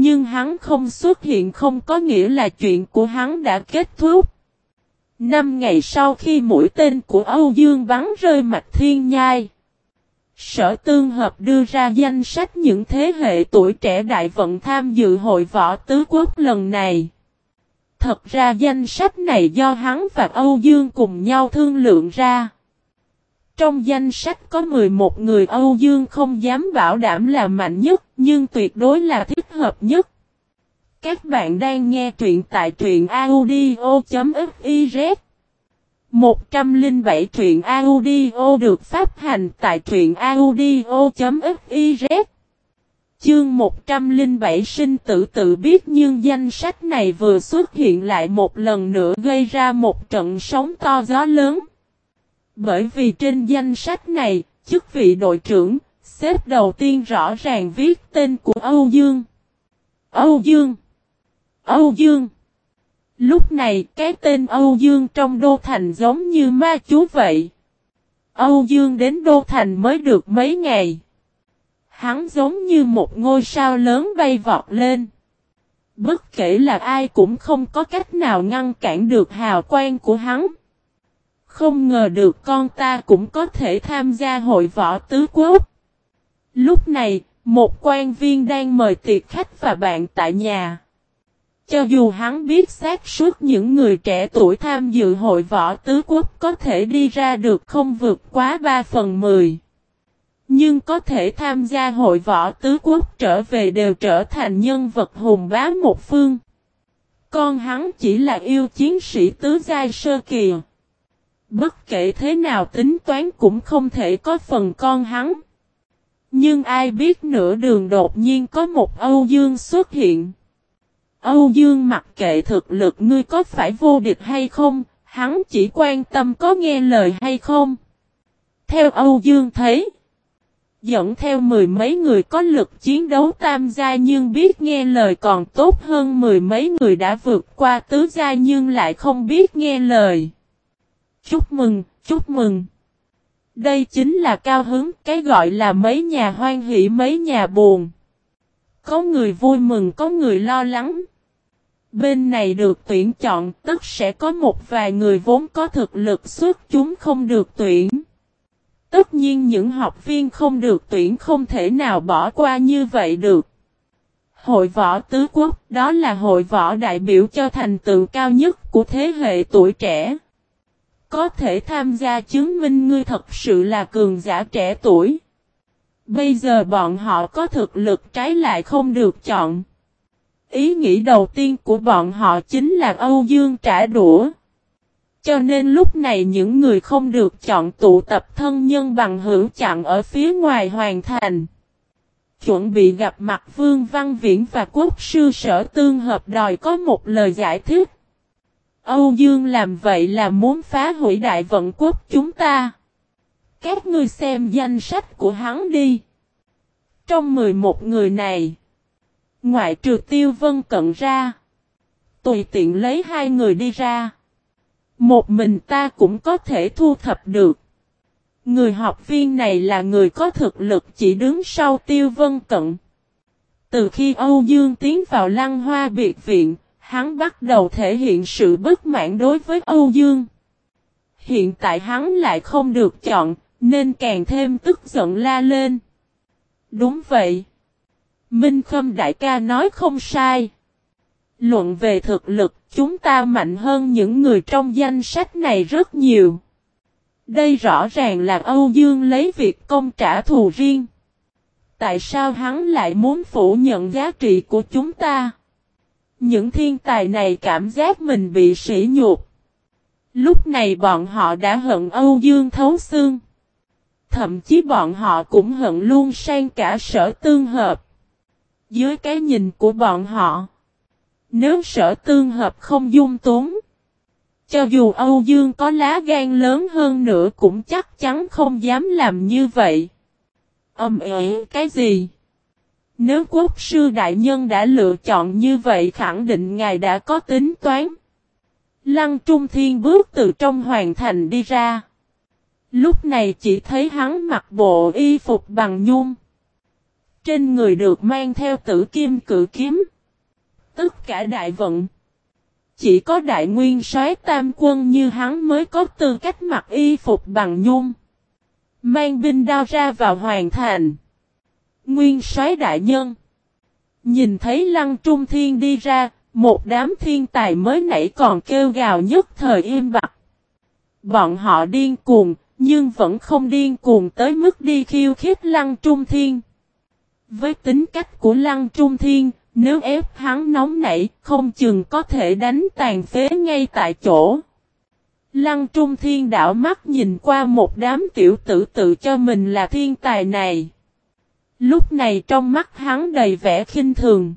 Nhưng hắn không xuất hiện không có nghĩa là chuyện của hắn đã kết thúc. Năm ngày sau khi mũi tên của Âu Dương bắn rơi mạch thiên nhai. Sở Tương Hợp đưa ra danh sách những thế hệ tuổi trẻ đại vận tham dự hội võ tứ quốc lần này. Thật ra danh sách này do hắn và Âu Dương cùng nhau thương lượng ra. Trong danh sách có 11 người Âu Dương không dám bảo đảm là mạnh nhất, nhưng tuyệt đối là thích hợp nhất. Các bạn đang nghe truyện tại truyện audio.fiz 107 truyện audio được phát hành tại truyện audio.fiz Chương 107 sinh tử tự biết nhưng danh sách này vừa xuất hiện lại một lần nữa gây ra một trận sóng to gió lớn. Bởi vì trên danh sách này, chức vị đội trưởng, xếp đầu tiên rõ ràng viết tên của Âu Dương. Âu Dương Âu Dương Lúc này cái tên Âu Dương trong Đô Thành giống như ma chú vậy. Âu Dương đến Đô Thành mới được mấy ngày. Hắn giống như một ngôi sao lớn bay vọt lên. Bất kể là ai cũng không có cách nào ngăn cản được hào quang của hắn. Không ngờ được con ta cũng có thể tham gia hội võ tứ quốc. Lúc này, một quan viên đang mời tiệc khách và bạn tại nhà. Cho dù hắn biết xác suốt những người trẻ tuổi tham dự hội võ tứ quốc có thể đi ra được không vượt quá 3 phần 10. Nhưng có thể tham gia hội võ tứ quốc trở về đều trở thành nhân vật hùng bá một phương. Con hắn chỉ là yêu chiến sĩ tứ giai sơ kỳ. Bất kể thế nào tính toán cũng không thể có phần con hắn. Nhưng ai biết nửa đường đột nhiên có một Âu Dương xuất hiện. Âu Dương mặc kệ thực lực ngươi có phải vô địch hay không, hắn chỉ quan tâm có nghe lời hay không. Theo Âu Dương thấy, dẫn theo mười mấy người có lực chiến đấu tam gia nhưng biết nghe lời còn tốt hơn mười mấy người đã vượt qua tứ gia nhưng lại không biết nghe lời. Chúc mừng, chúc mừng. Đây chính là cao hứng, cái gọi là mấy nhà hoan hỷ mấy nhà buồn. Có người vui mừng có người lo lắng. Bên này được tuyển chọn tức sẽ có một vài người vốn có thực lực xuất chúng không được tuyển. Tất nhiên những học viên không được tuyển không thể nào bỏ qua như vậy được. Hội võ tứ quốc đó là hội võ đại biểu cho thành tựu cao nhất của thế hệ tuổi trẻ. Có thể tham gia chứng minh ngươi thật sự là cường giả trẻ tuổi. Bây giờ bọn họ có thực lực trái lại không được chọn. Ý nghĩ đầu tiên của bọn họ chính là Âu Dương trả đũa. Cho nên lúc này những người không được chọn tụ tập thân nhân bằng hữu chặn ở phía ngoài hoàn thành. Chuẩn bị gặp mặt Vương Văn Viễn và quốc sư sở tương hợp đòi có một lời giải thích. Âu Dương làm vậy là muốn phá hủy đại vận quốc chúng ta. Các ngươi xem danh sách của hắn đi. Trong 11 người này, ngoại trừ tiêu vân cận ra, tùy tiện lấy hai người đi ra. Một mình ta cũng có thể thu thập được. Người học viên này là người có thực lực chỉ đứng sau tiêu vân cận. Từ khi Âu Dương tiến vào lăng hoa biệt viện, hắn bắt đầu thể hiện sự bất mãn đối với Âu Dương. Hiện tại hắn lại không được chọn, nên càng thêm tức giận la lên. Đúng vậy. Minh Khâm đại ca nói không sai. Luận về thực lực, chúng ta mạnh hơn những người trong danh sách này rất nhiều. Đây rõ ràng là Âu Dương lấy việc công trả thù riêng. Tại sao hắn lại muốn phủ nhận giá trị của chúng ta? Những thiên tài này cảm giác mình bị sỉ nhục. Lúc này bọn họ đã hận Âu Dương thấu xương. Thậm chí bọn họ cũng hận luôn sang cả sở tương hợp. Dưới cái nhìn của bọn họ. Nếu sở tương hợp không dung túng. Cho dù Âu Dương có lá gan lớn hơn nữa cũng chắc chắn không dám làm như vậy. Âm ế cái gì? Nếu quốc sư đại nhân đã lựa chọn như vậy khẳng định ngài đã có tính toán. Lăng Trung Thiên bước từ trong hoàng thành đi ra. Lúc này chỉ thấy hắn mặc bộ y phục bằng nhung. Trên người được mang theo tử kim cử kiếm. Tất cả đại vận. Chỉ có đại nguyên soái tam quân như hắn mới có tư cách mặc y phục bằng nhung. Mang binh đao ra vào hoàng thành. Nguyên soái đại nhân. Nhìn thấy lăng trung thiên đi ra, một đám thiên tài mới nãy còn kêu gào nhất thời im bặt. Bọn họ điên cuồng, nhưng vẫn không điên cuồng tới mức đi khiêu khích lăng trung thiên. Với tính cách của lăng trung thiên, nếu ép hắn nóng nảy, không chừng có thể đánh tàn phế ngay tại chỗ. Lăng Trung Thiên đảo mắt nhìn qua một đám tiểu tử tự cho mình là thiên tài này. Lúc này trong mắt hắn đầy vẻ khinh thường.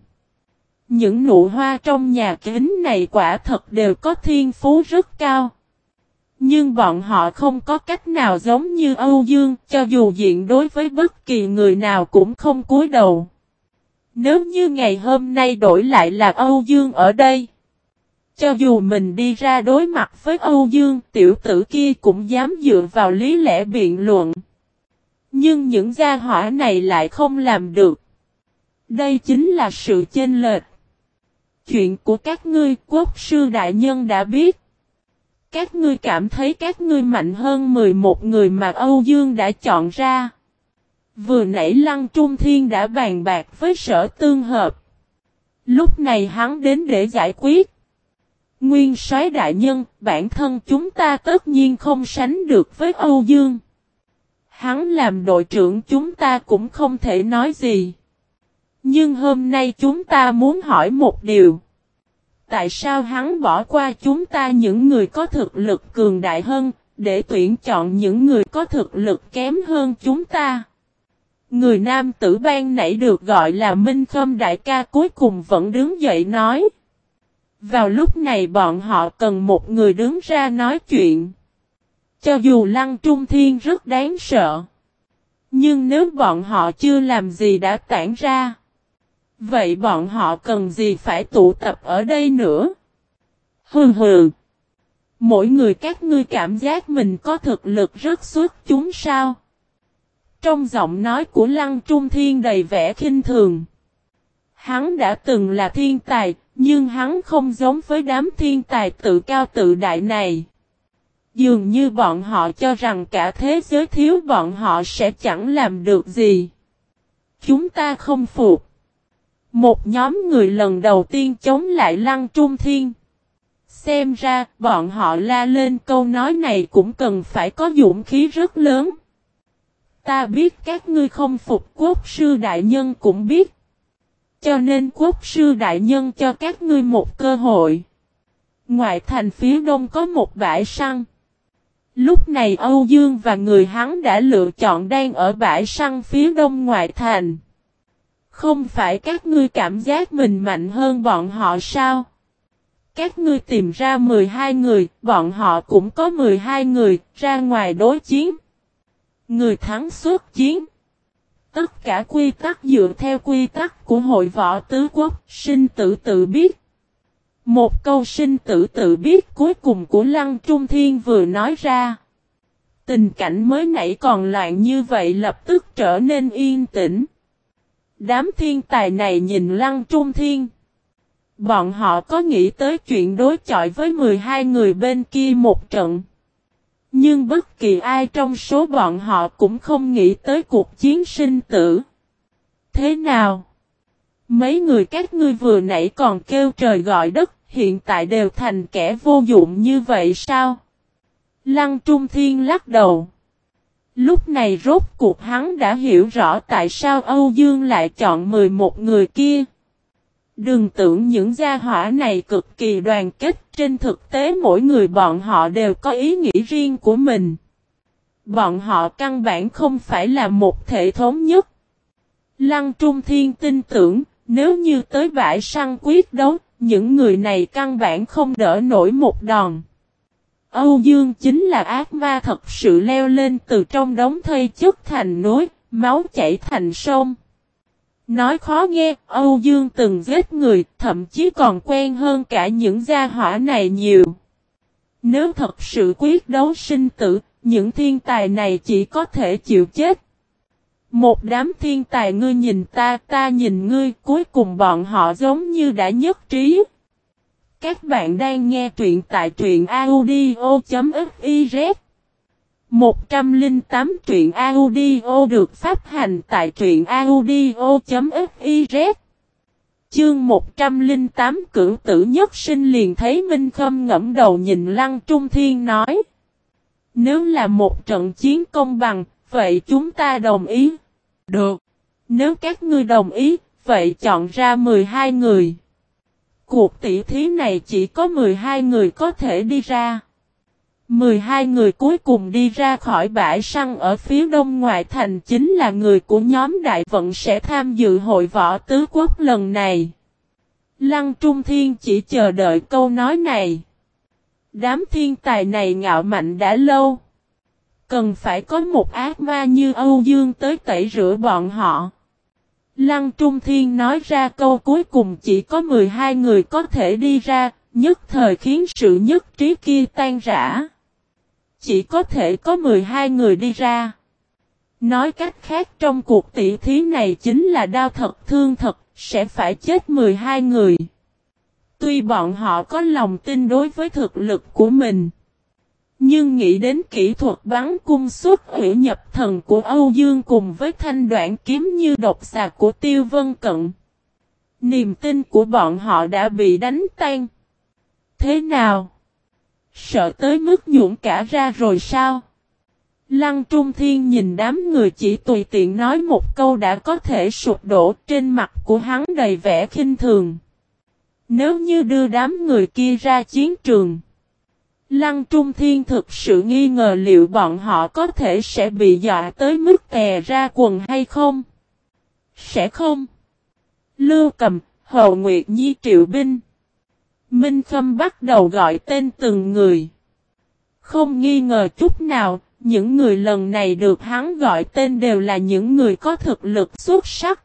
Những nụ hoa trong nhà kính này quả thật đều có thiên phú rất cao. Nhưng bọn họ không có cách nào giống như Âu Dương, cho dù diện đối với bất kỳ người nào cũng không cúi đầu. Nếu như ngày hôm nay đổi lại là Âu Dương ở đây. Cho dù mình đi ra đối mặt với Âu Dương, tiểu tử kia cũng dám dựa vào lý lẽ biện luận. Nhưng những gia hỏa này lại không làm được. Đây chính là sự chênh lệch. Chuyện của các ngươi quốc sư đại nhân đã biết. Các ngươi cảm thấy các ngươi mạnh hơn 11 người mà Âu Dương đã chọn ra. Vừa nãy Lăng Trung Thiên đã bàn bạc với sở tương hợp. Lúc này hắn đến để giải quyết. Nguyên soái đại nhân, bản thân chúng ta tất nhiên không sánh được với Âu Dương. Hắn làm đội trưởng chúng ta cũng không thể nói gì. Nhưng hôm nay chúng ta muốn hỏi một điều. Tại sao hắn bỏ qua chúng ta những người có thực lực cường đại hơn, để tuyển chọn những người có thực lực kém hơn chúng ta? Người nam tử ban nãy được gọi là Minh Khâm đại ca cuối cùng vẫn đứng dậy nói. Vào lúc này bọn họ cần một người đứng ra nói chuyện. Cho dù Lăng Trung Thiên rất đáng sợ. Nhưng nếu bọn họ chưa làm gì đã tản ra. Vậy bọn họ cần gì phải tụ tập ở đây nữa? Hừ hừ. Mỗi người các ngươi cảm giác mình có thực lực rất xuất chúng sao? Trong giọng nói của Lăng Trung Thiên đầy vẻ khinh thường. Hắn đã từng là thiên tài, nhưng hắn không giống với đám thiên tài tự cao tự đại này. Dường như bọn họ cho rằng cả thế giới thiếu bọn họ sẽ chẳng làm được gì. Chúng ta không phục. Một nhóm người lần đầu tiên chống lại Lăng Trung Thiên. Xem ra, bọn họ la lên câu nói này cũng cần phải có dũng khí rất lớn. Ta biết các ngươi không phục quốc sư đại nhân cũng biết. Cho nên quốc sư đại nhân cho các ngươi một cơ hội. Ngoại thành phía đông có một bãi săn. Lúc này Âu Dương và người hắn đã lựa chọn đang ở bãi săn phía đông ngoại thành. Không phải các ngươi cảm giác mình mạnh hơn bọn họ sao? Các ngươi tìm ra 12 người, bọn họ cũng có 12 người, ra ngoài đối chiến. Người thắng xuất chiến. Tất cả quy tắc dựa theo quy tắc của hội võ tứ quốc, sinh tử tự biết. Một câu sinh tử tự biết cuối cùng của Lăng Trung Thiên vừa nói ra. Tình cảnh mới nãy còn loạn như vậy lập tức trở nên yên tĩnh. Đám thiên tài này nhìn Lăng Trung Thiên. Bọn họ có nghĩ tới chuyện đối chọi với 12 người bên kia một trận. Nhưng bất kỳ ai trong số bọn họ cũng không nghĩ tới cuộc chiến sinh tử. Thế nào? Mấy người các ngươi vừa nãy còn kêu trời gọi đất, hiện tại đều thành kẻ vô dụng như vậy sao? Lăng Trung Thiên lắc đầu. Lúc này rốt cuộc hắn đã hiểu rõ tại sao Âu Dương lại chọn 11 người kia. Đừng tưởng những gia hỏa này cực kỳ đoàn kết, trên thực tế mỗi người bọn họ đều có ý nghĩ riêng của mình. Bọn họ căn bản không phải là một thể thống nhất. Lăng Trung Thiên tin tưởng, nếu như tới bãi săn quyết đấu, những người này căn bản không đỡ nổi một đòn. Âu Dương chính là ác ma thật sự leo lên từ trong đống thây chất thành núi, máu chảy thành sông. Nói khó nghe, Âu Dương từng giết người, thậm chí còn quen hơn cả những gia hỏa này nhiều. Nếu thật sự quyết đấu sinh tử, những thiên tài này chỉ có thể chịu chết. Một đám thiên tài ngươi nhìn ta, ta nhìn ngươi, cuối cùng bọn họ giống như đã nhất trí. Các bạn đang nghe truyện tại truyện audio.fiz 108 truyện audio được phát hành tại truyện audio.fiz Chương 108 cử tử nhất sinh liền thấy Minh Khâm ngẫm đầu nhìn Lăng Trung Thiên nói Nếu là một trận chiến công bằng, vậy chúng ta đồng ý. Được. Nếu các ngươi đồng ý, vậy chọn ra 12 người. Cuộc tỷ thí này chỉ có 12 người có thể đi ra. 12 người cuối cùng đi ra khỏi bãi săn ở phía đông ngoại thành chính là người của nhóm đại vận sẽ tham dự hội võ tứ quốc lần này. Lăng Trung Thiên chỉ chờ đợi câu nói này. Đám thiên tài này ngạo mạnh đã lâu. Cần phải có một ác ma như Âu Dương tới tẩy rửa bọn họ. Lăng Trung Thiên nói ra câu cuối cùng chỉ có 12 người có thể đi ra, nhất thời khiến sự nhất trí kia tan rã. Chỉ có thể có 12 người đi ra. Nói cách khác trong cuộc tỷ thí này chính là đau thật thương thật, sẽ phải chết 12 người. Tuy bọn họ có lòng tin đối với thực lực của mình. Nhưng nghĩ đến kỹ thuật bắn cung xuất hủy nhập thần của Âu Dương cùng với thanh đoạn kiếm như độc xà của Tiêu Vân Cận. Niềm tin của bọn họ đã bị đánh tan. Thế nào? Sợ tới mức nhuộn cả ra rồi sao? Lăng Trung Thiên nhìn đám người chỉ tùy tiện nói một câu đã có thể sụp đổ trên mặt của hắn đầy vẻ khinh thường. Nếu như đưa đám người kia ra chiến trường. Lăng Trung Thiên thực sự nghi ngờ liệu bọn họ có thể sẽ bị dọa tới mức tè ra quần hay không? Sẽ không. Lưu cầm, Hậu Nguyệt Nhi triệu binh. Minh Khâm bắt đầu gọi tên từng người. Không nghi ngờ chút nào, những người lần này được hắn gọi tên đều là những người có thực lực xuất sắc.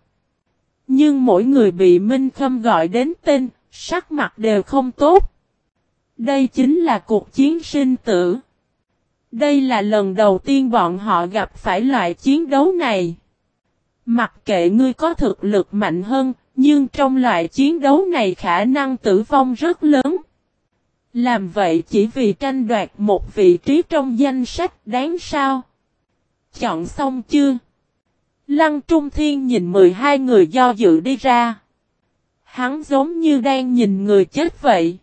Nhưng mỗi người bị Minh Khâm gọi đến tên, sắc mặt đều không tốt. Đây chính là cuộc chiến sinh tử. Đây là lần đầu tiên bọn họ gặp phải loại chiến đấu này. Mặc kệ ngươi có thực lực mạnh hơn, nhưng trong loại chiến đấu này khả năng tử vong rất lớn. Làm vậy chỉ vì tranh đoạt một vị trí trong danh sách đáng sao? Chọn xong chưa? Lăng Trung Thiên nhìn 12 người do dự đi ra. Hắn giống như đang nhìn người chết vậy.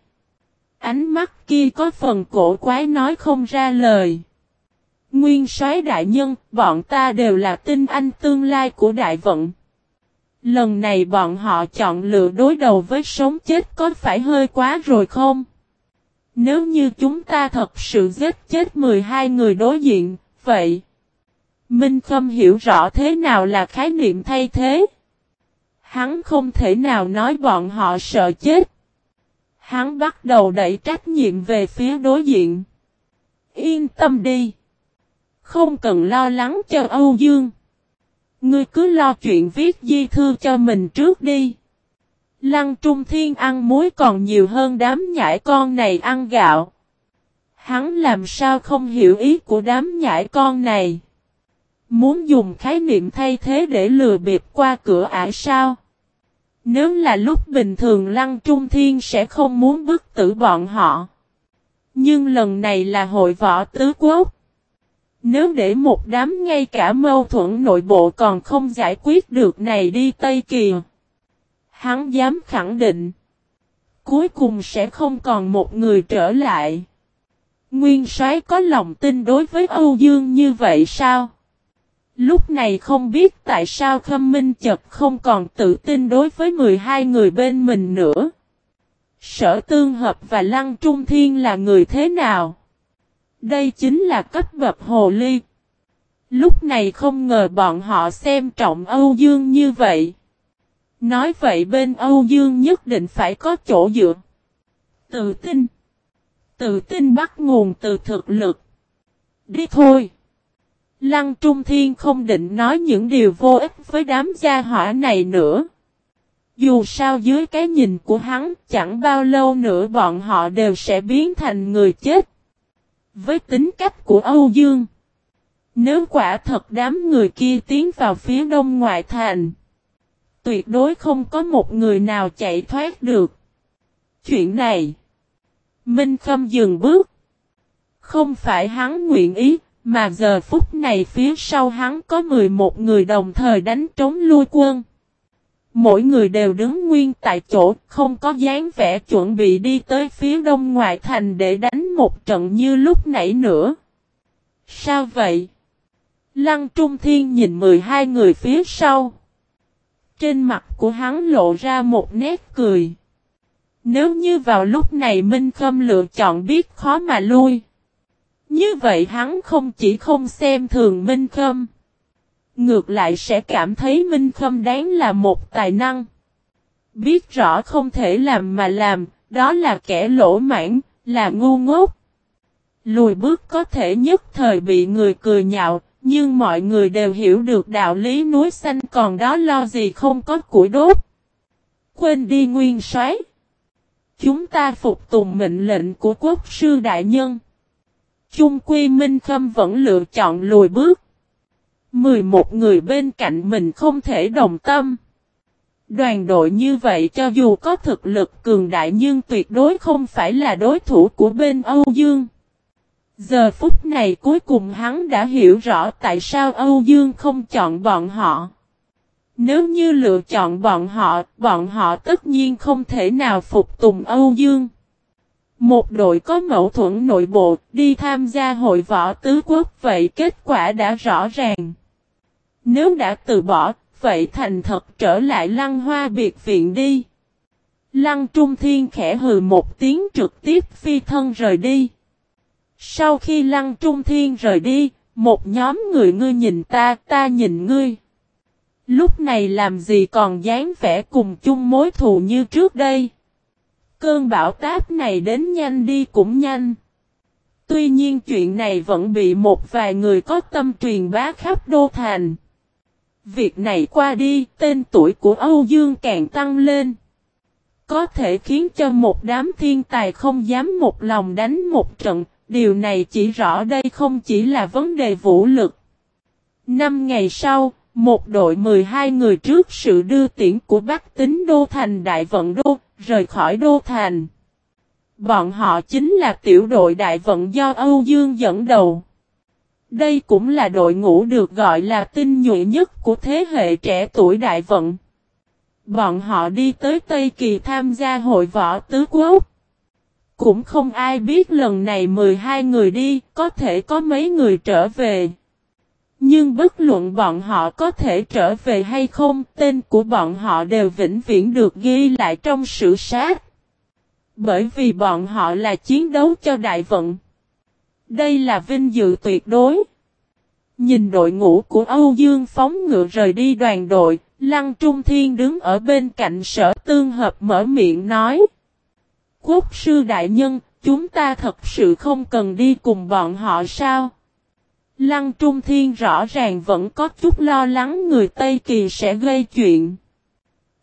Ánh mắt kia có phần cổ quái nói không ra lời. Nguyên soái đại nhân, bọn ta đều là tinh anh tương lai của đại vận. Lần này bọn họ chọn lựa đối đầu với sống chết có phải hơi quá rồi không? Nếu như chúng ta thật sự giết chết 12 người đối diện, vậy... Minh Khâm hiểu rõ thế nào là khái niệm thay thế. Hắn không thể nào nói bọn họ sợ chết. Hắn bắt đầu đẩy trách nhiệm về phía đối diện. Yên tâm đi. Không cần lo lắng cho Âu Dương. Ngươi cứ lo chuyện viết di thư cho mình trước đi. Lăng Trung Thiên ăn muối còn nhiều hơn đám nhãi con này ăn gạo. Hắn làm sao không hiểu ý của đám nhãi con này. Muốn dùng khái niệm thay thế để lừa bịp qua cửa ải sao? Nếu là lúc bình thường Lăng Trung Thiên sẽ không muốn bức tử bọn họ. Nhưng lần này là hội võ tứ quốc. Nếu để một đám ngay cả mâu thuẫn nội bộ còn không giải quyết được này đi Tây Kỳ. Hắn dám khẳng định. Cuối cùng sẽ không còn một người trở lại. Nguyên soái có lòng tin đối với Âu Dương như vậy sao? Lúc này không biết tại sao Khâm Minh chật không còn tự tin đối với 12 người bên mình nữa. Sở Tương Hợp và Lăng Trung Thiên là người thế nào? Đây chính là cấp bậc hồ ly. Lúc này không ngờ bọn họ xem trọng Âu Dương như vậy. Nói vậy bên Âu Dương nhất định phải có chỗ dựa. Tự tin. Tự tin bắt nguồn từ thực lực. Đi thôi. Lăng Trung Thiên không định nói những điều vô ích với đám gia hỏa này nữa. Dù sao dưới cái nhìn của hắn chẳng bao lâu nữa bọn họ đều sẽ biến thành người chết. Với tính cách của Âu Dương. Nếu quả thật đám người kia tiến vào phía đông ngoại thành. Tuyệt đối không có một người nào chạy thoát được. Chuyện này. Minh Khâm dừng bước. Không phải hắn nguyện ý, mà giờ phút này phía sau hắn có 11 người đồng thời đánh trống lui quân. Mỗi người đều đứng nguyên tại chỗ, không có dáng vẻ chuẩn bị đi tới phía đông ngoại thành để đánh một trận như lúc nãy nữa. Sao vậy? Lăng Trung Thiên nhìn 12 người phía sau. Trên mặt của hắn lộ ra một nét cười. Nếu như vào lúc này Minh Khâm lựa chọn biết khó mà lui. Như vậy hắn không chỉ không xem thường Minh Khâm. Ngược lại sẽ cảm thấy Minh Khâm đáng là một tài năng. Biết rõ không thể làm mà làm, đó là kẻ lỗ mãn, là ngu ngốc. Lùi bước có thể nhất thời bị người cười nhạo, nhưng mọi người đều hiểu được đạo lý núi xanh còn đó lo gì không có củi đốt. Quên đi nguyên soái. Chúng ta phục tùng mệnh lệnh của quốc sư đại nhân. Chung Quy Minh Khâm vẫn lựa chọn lùi bước. 11 người bên cạnh mình không thể đồng tâm. Đoàn đội như vậy cho dù có thực lực cường đại nhưng tuyệt đối không phải là đối thủ của bên Âu Dương. Giờ phút này cuối cùng hắn đã hiểu rõ tại sao Âu Dương không chọn bọn họ. Nếu như lựa chọn bọn họ, bọn họ tất nhiên không thể nào phục tùng Âu Dương. Một đội có mâu thuẫn nội bộ đi tham gia hội võ tứ quốc vậy kết quả đã rõ ràng. Nếu đã từ bỏ, vậy thành thật trở lại lăng hoa biệt viện đi. Lăng Trung Thiên khẽ hừ một tiếng trực tiếp phi thân rời đi. Sau khi Lăng Trung Thiên rời đi, một nhóm người ngươi nhìn ta, ta nhìn ngươi. Lúc này làm gì còn dáng vẻ cùng chung mối thù như trước đây. Cơn bão táp này đến nhanh đi cũng nhanh. Tuy nhiên chuyện này vẫn bị một vài người có tâm truyền bá khắp đô thành. Việc này qua đi, tên tuổi của Âu Dương càng tăng lên. Có thể khiến cho một đám thiên tài không dám một lòng đánh một trận, điều này chỉ rõ đây không chỉ là vấn đề vũ lực. Năm ngày sau, một đội 12 người trước sự đưa tiễn của Bắc Tính Đô Thành Đại Vận Đô, rời khỏi Đô Thành. Bọn họ chính là tiểu đội Đại Vận do Âu Dương dẫn đầu. Đây cũng là đội ngũ được gọi là tinh nhuệ nhất của thế hệ trẻ tuổi Đại Vận. Bọn họ đi tới Tây Kỳ tham gia hội võ tứ quốc. Cũng không ai biết lần này 12 người đi, có thể có mấy người trở về. Nhưng bất luận bọn họ có thể trở về hay không, tên của bọn họ đều vĩnh viễn được ghi lại trong sử sát. Bởi vì bọn họ là chiến đấu cho đại vận. Đây là vinh dự tuyệt đối. Nhìn đội ngũ của Âu Dương phóng ngựa rời đi đoàn đội, Lăng Trung Thiên đứng ở bên cạnh sở tương hợp mở miệng nói. Quốc sư đại nhân, chúng ta thật sự không cần đi cùng bọn họ sao? Lăng Trung Thiên rõ ràng vẫn có chút lo lắng người Tây Kỳ sẽ gây chuyện.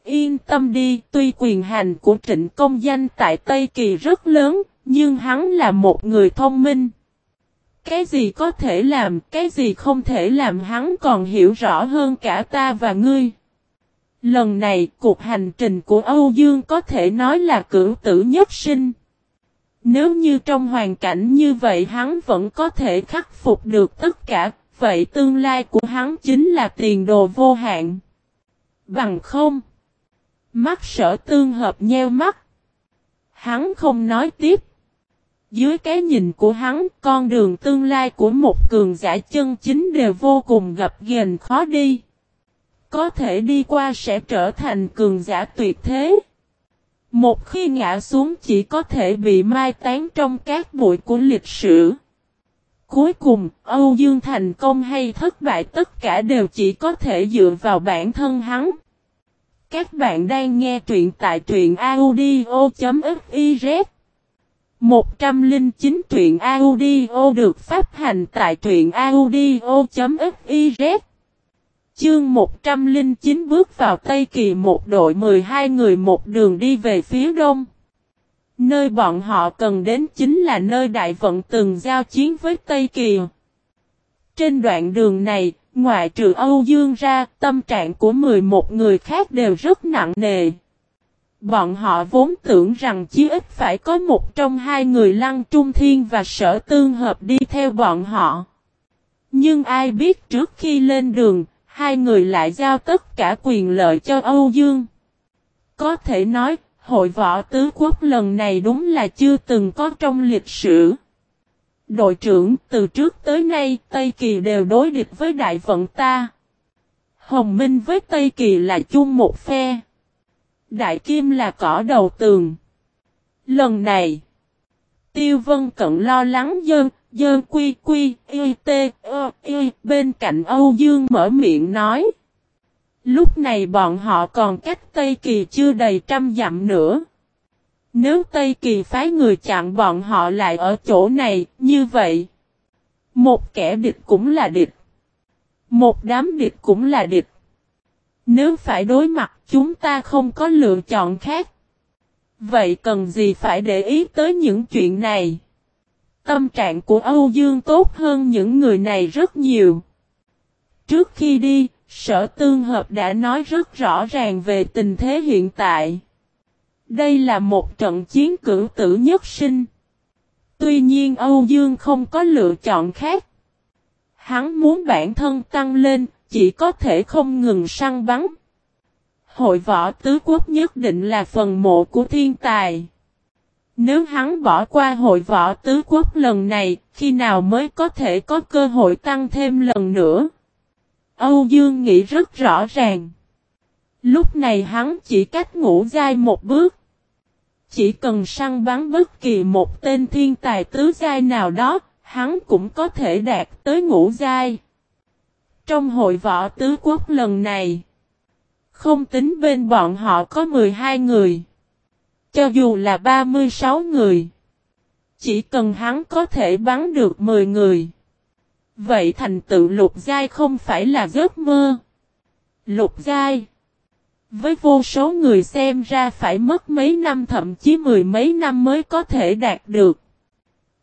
Yên tâm đi, tuy quyền hành của trịnh công danh tại Tây Kỳ rất lớn, nhưng hắn là một người thông minh. Cái gì có thể làm, cái gì không thể làm hắn còn hiểu rõ hơn cả ta và ngươi. Lần này, cuộc hành trình của Âu Dương có thể nói là cửu tử nhất sinh. Nếu như trong hoàn cảnh như vậy hắn vẫn có thể khắc phục được tất cả, vậy tương lai của hắn chính là tiền đồ vô hạn. Bằng không. Mắt sở tương hợp nheo mắt. Hắn không nói tiếp. Dưới cái nhìn của hắn, con đường tương lai của một cường giả chân chính đều vô cùng gập ghềnh khó đi. Có thể đi qua sẽ trở thành cường giả tuyệt thế. Một khi ngã xuống chỉ có thể bị mai tán trong các bụi của lịch sử. Cuối cùng, Âu Dương thành công hay thất bại tất cả đều chỉ có thể dựa vào bản thân hắn. Các bạn đang nghe truyện tại truyện audio.fiz 109 truyện audio được phát hành tại truyện audio.fiz Chương 109 bước vào Tây Kỳ một đội 12 người một đường đi về phía đông. Nơi bọn họ cần đến chính là nơi đại vận từng giao chiến với Tây Kỳ. Trên đoạn đường này, ngoại trừ Âu Dương ra, tâm trạng của 11 người khác đều rất nặng nề. Bọn họ vốn tưởng rằng chí ít phải có một trong hai người Lăng Trung Thiên và Sở Tương Hợp đi theo bọn họ. Nhưng ai biết trước khi lên đường, hai người lại giao tất cả quyền lợi cho Âu Dương. Có thể nói, hội võ tứ quốc lần này đúng là chưa từng có trong lịch sử. Đội trưởng từ trước tới nay Tây Kỳ đều đối địch với đại vận ta. Hồng Minh với Tây Kỳ là chung một phe. Đại Kim là cỏ đầu tường. Lần này, Tiêu Vân Cận lo lắng dân, dơn quy quy, y tê, ơ, y, bên cạnh Âu Dương mở miệng nói. Lúc này bọn họ còn cách Tây Kỳ chưa đầy trăm dặm nữa. Nếu Tây Kỳ phái người chặn bọn họ lại ở chỗ này, như vậy. Một kẻ địch cũng là địch. Một đám địch cũng là địch. Nếu phải đối mặt chúng ta không có lựa chọn khác. Vậy cần gì phải để ý tới những chuyện này? Tâm trạng của Âu Dương tốt hơn những người này rất nhiều. Trước khi đi, Sở Tương Hợp đã nói rất rõ ràng về tình thế hiện tại. Đây là một trận chiến cử tử nhất sinh. Tuy nhiên Âu Dương không có lựa chọn khác. Hắn muốn bản thân tăng lên, chỉ có thể không ngừng săn bắn. Hội võ tứ quốc nhất định là phần mộ của thiên tài. Nếu hắn bỏ qua hội võ tứ quốc lần này, khi nào mới có thể có cơ hội tăng thêm lần nữa? Âu Dương nghĩ rất rõ ràng. Lúc này hắn chỉ cách ngủ dai một bước. Chỉ cần săn bắn bất kỳ một tên thiên tài tứ giai nào đó, hắn cũng có thể đạt tới ngũ giai. Trong hội võ tứ quốc lần này, không tính bên bọn họ có 12 người. Cho dù là 36 người, chỉ cần hắn có thể bắn được 10 người. Vậy thành tựu lục giai không phải là giấc mơ. Lục giai với vô số người xem ra phải mất mấy năm thậm chí mười mấy năm mới có thể đạt được.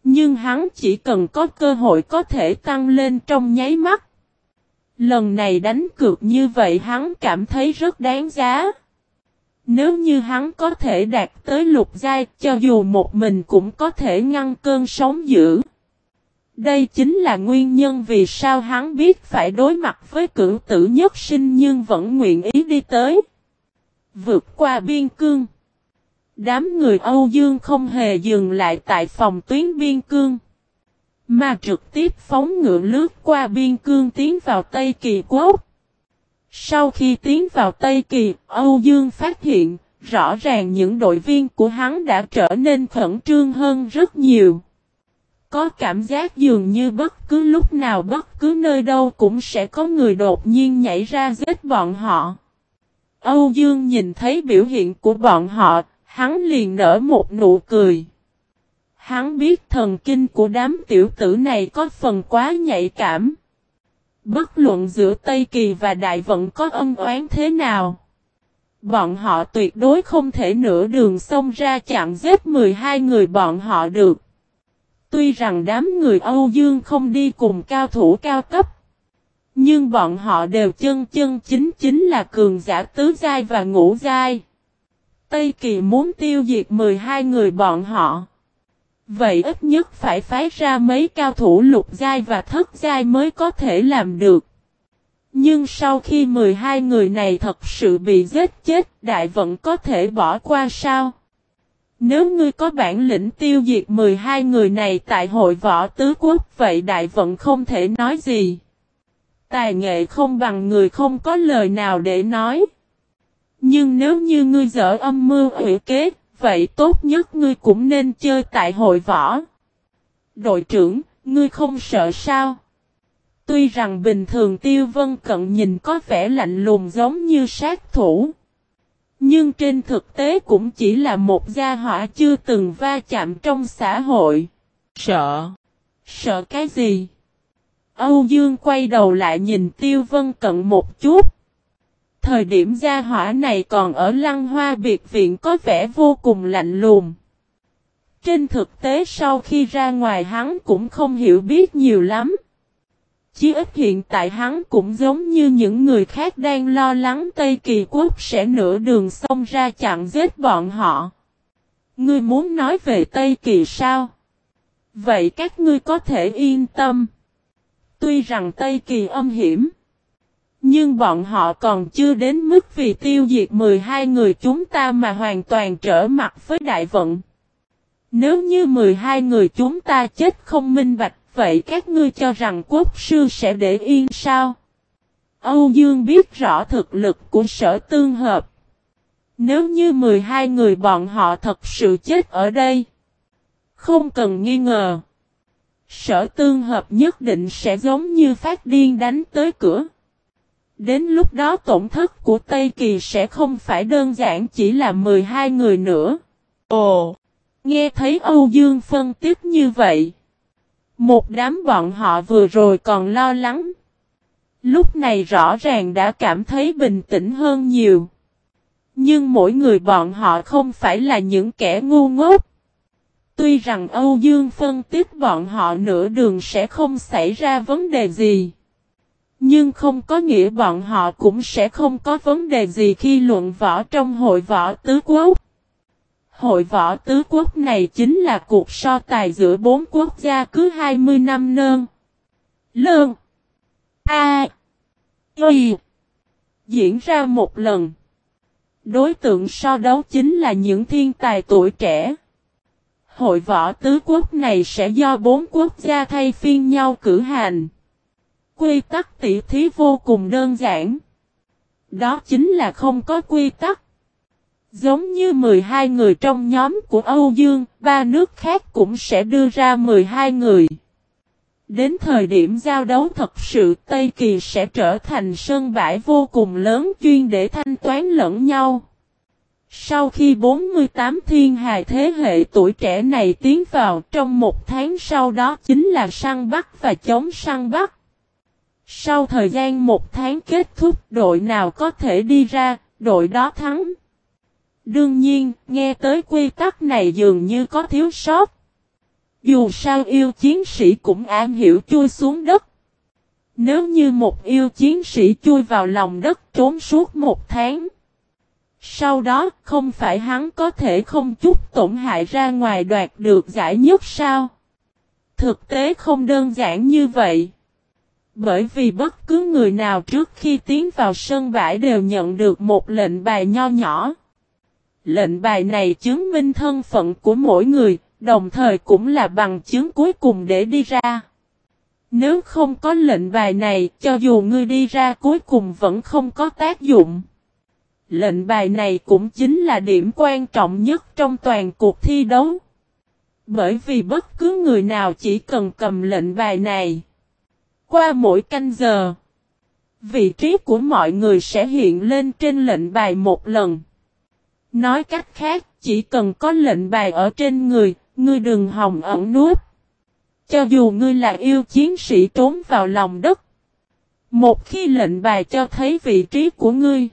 Nhưng hắn chỉ cần có cơ hội có thể tăng lên trong nháy mắt. Lần này đánh cược như vậy hắn cảm thấy rất đáng giá. Nếu như hắn có thể đạt tới lục giai, cho dù một mình cũng có thể ngăn cơn sóng dữ. Đây chính là nguyên nhân vì sao hắn biết phải đối mặt với cử tử nhất sinh nhưng vẫn nguyện ý đi tới vượt qua biên cương. Đám người Âu Dương không hề dừng lại tại phòng tuyến biên cương. Mà trực tiếp phóng ngựa lướt qua biên cương tiến vào Tây Kỳ Quốc. Sau khi tiến vào Tây Kỳ, Âu Dương phát hiện, rõ ràng những đội viên của hắn đã trở nên khẩn trương hơn rất nhiều. Có cảm giác dường như bất cứ lúc nào bất cứ nơi đâu cũng sẽ có người đột nhiên nhảy ra giết bọn họ. Âu Dương nhìn thấy biểu hiện của bọn họ, hắn liền nở một nụ cười. Hắn biết thần kinh của đám tiểu tử này có phần quá nhạy cảm. Bất luận giữa Tây Kỳ và Đại Vận có ân oán thế nào. Bọn họ tuyệt đối không thể nửa đường xông ra chặn giết 12 người bọn họ được. Tuy rằng đám người Âu Dương không đi cùng cao thủ cao cấp. Nhưng bọn họ đều chân chân chính chính là cường giả tứ giai và ngũ giai. Tây Kỳ muốn tiêu diệt 12 người bọn họ. Vậy ít nhất phải phái ra mấy cao thủ lục giai và thất giai mới có thể làm được. Nhưng sau khi 12 người này thật sự bị giết chết, đại vận có thể bỏ qua sao? Nếu ngươi có bản lĩnh tiêu diệt 12 người này tại hội võ tứ quốc vậy đại vận không thể nói gì. Tài nghệ không bằng người không có lời nào để nói. Nhưng nếu như ngươi dở âm mưu hủy kế, vậy tốt nhất ngươi cũng nên chơi tại hội võ. Đội trưởng, ngươi không sợ sao? Tuy rằng bình thường Tiêu Vân Cận nhìn có vẻ lạnh lùng giống như sát thủ. Nhưng trên thực tế cũng chỉ là một gia hỏa chưa từng va chạm trong xã hội. Sợ? Sợ cái gì? Âu Dương quay đầu lại nhìn Tiêu Vân Cận một chút. Thời điểm gia hỏa này còn ở lăng hoa biệt viện có vẻ vô cùng lạnh lùng. Trên thực tế sau khi ra ngoài hắn cũng không hiểu biết nhiều lắm. Chí ít hiện tại hắn cũng giống như những người khác đang lo lắng Tây Kỳ Quốc sẽ nửa đường xông ra chặn giết bọn họ. Ngươi muốn nói về Tây Kỳ sao? Vậy các ngươi có thể yên tâm. Tuy rằng Tây Kỳ âm hiểm. Nhưng bọn họ còn chưa đến mức vì tiêu diệt 12 người chúng ta mà hoàn toàn trở mặt với đại vận. Nếu như 12 người chúng ta chết không minh bạch, vậy các ngươi cho rằng quốc sư sẽ để yên sao? Âu Dương biết rõ thực lực của sở tương hợp. Nếu như 12 người bọn họ thật sự chết ở đây. Không cần nghi ngờ. Sở tương hợp nhất định sẽ giống như phát điên đánh tới cửa. Đến lúc đó tổn thất của Tây Kỳ sẽ không phải đơn giản chỉ là 12 người nữa. Ồ! Nghe thấy Âu Dương phân tích như vậy. Một đám bọn họ vừa rồi còn lo lắng. Lúc này rõ ràng đã cảm thấy bình tĩnh hơn nhiều. Nhưng mỗi người bọn họ không phải là những kẻ ngu ngốc. Tuy rằng Âu Dương phân tích bọn họ nửa đường sẽ không xảy ra vấn đề gì. Nhưng không có nghĩa bọn họ cũng sẽ không có vấn đề gì khi luận võ trong hội võ tứ quốc. Hội võ tứ quốc này chính là cuộc so tài giữa bốn quốc gia cứ 20 năm nơn. Lương. A. Y. Diễn ra một lần. Đối tượng so đấu chính là những thiên tài tuổi trẻ. Hội võ tứ quốc này sẽ do bốn quốc gia thay phiên nhau cử hành. Quy tắc tỷ thí vô cùng đơn giản. Đó chính là không có quy tắc. Giống như 12 người trong nhóm của Âu Dương, ba nước khác cũng sẽ đưa ra 12 người. Đến thời điểm giao đấu thật sự Tây Kỳ sẽ trở thành sân bãi vô cùng lớn chuyên để thanh toán lẫn nhau. Sau khi 48 thiên hài thế hệ tuổi trẻ này tiến vào trong một tháng sau đó chính là săn bắt và chống săn bắt. Sau thời gian một tháng kết thúc đội nào có thể đi ra, đội đó thắng. Đương nhiên, nghe tới quy tắc này dường như có thiếu sót. Dù sao yêu chiến sĩ cũng am hiểu chui xuống đất. Nếu như một yêu chiến sĩ chui vào lòng đất trốn suốt một tháng. Sau đó không phải hắn có thể không chút tổn hại ra ngoài đoạt được giải nhất sao? Thực tế không đơn giản như vậy. Bởi vì bất cứ người nào trước khi tiến vào sân bãi đều nhận được một lệnh bài nho nhỏ. Lệnh bài này chứng minh thân phận của mỗi người, đồng thời cũng là bằng chứng cuối cùng để đi ra. Nếu không có lệnh bài này, cho dù ngươi đi ra cuối cùng vẫn không có tác dụng. Lệnh bài này cũng chính là điểm quan trọng nhất trong toàn cuộc thi đấu. Bởi vì bất cứ người nào chỉ cần cầm lệnh bài này. Qua mỗi canh giờ, vị trí của mọi người sẽ hiện lên trên lệnh bài một lần. Nói cách khác, chỉ cần có lệnh bài ở trên người, ngươi đừng hòng ẩn núp. Cho dù ngươi là yêu chiến sĩ trốn vào lòng đất. Một khi lệnh bài cho thấy vị trí của ngươi,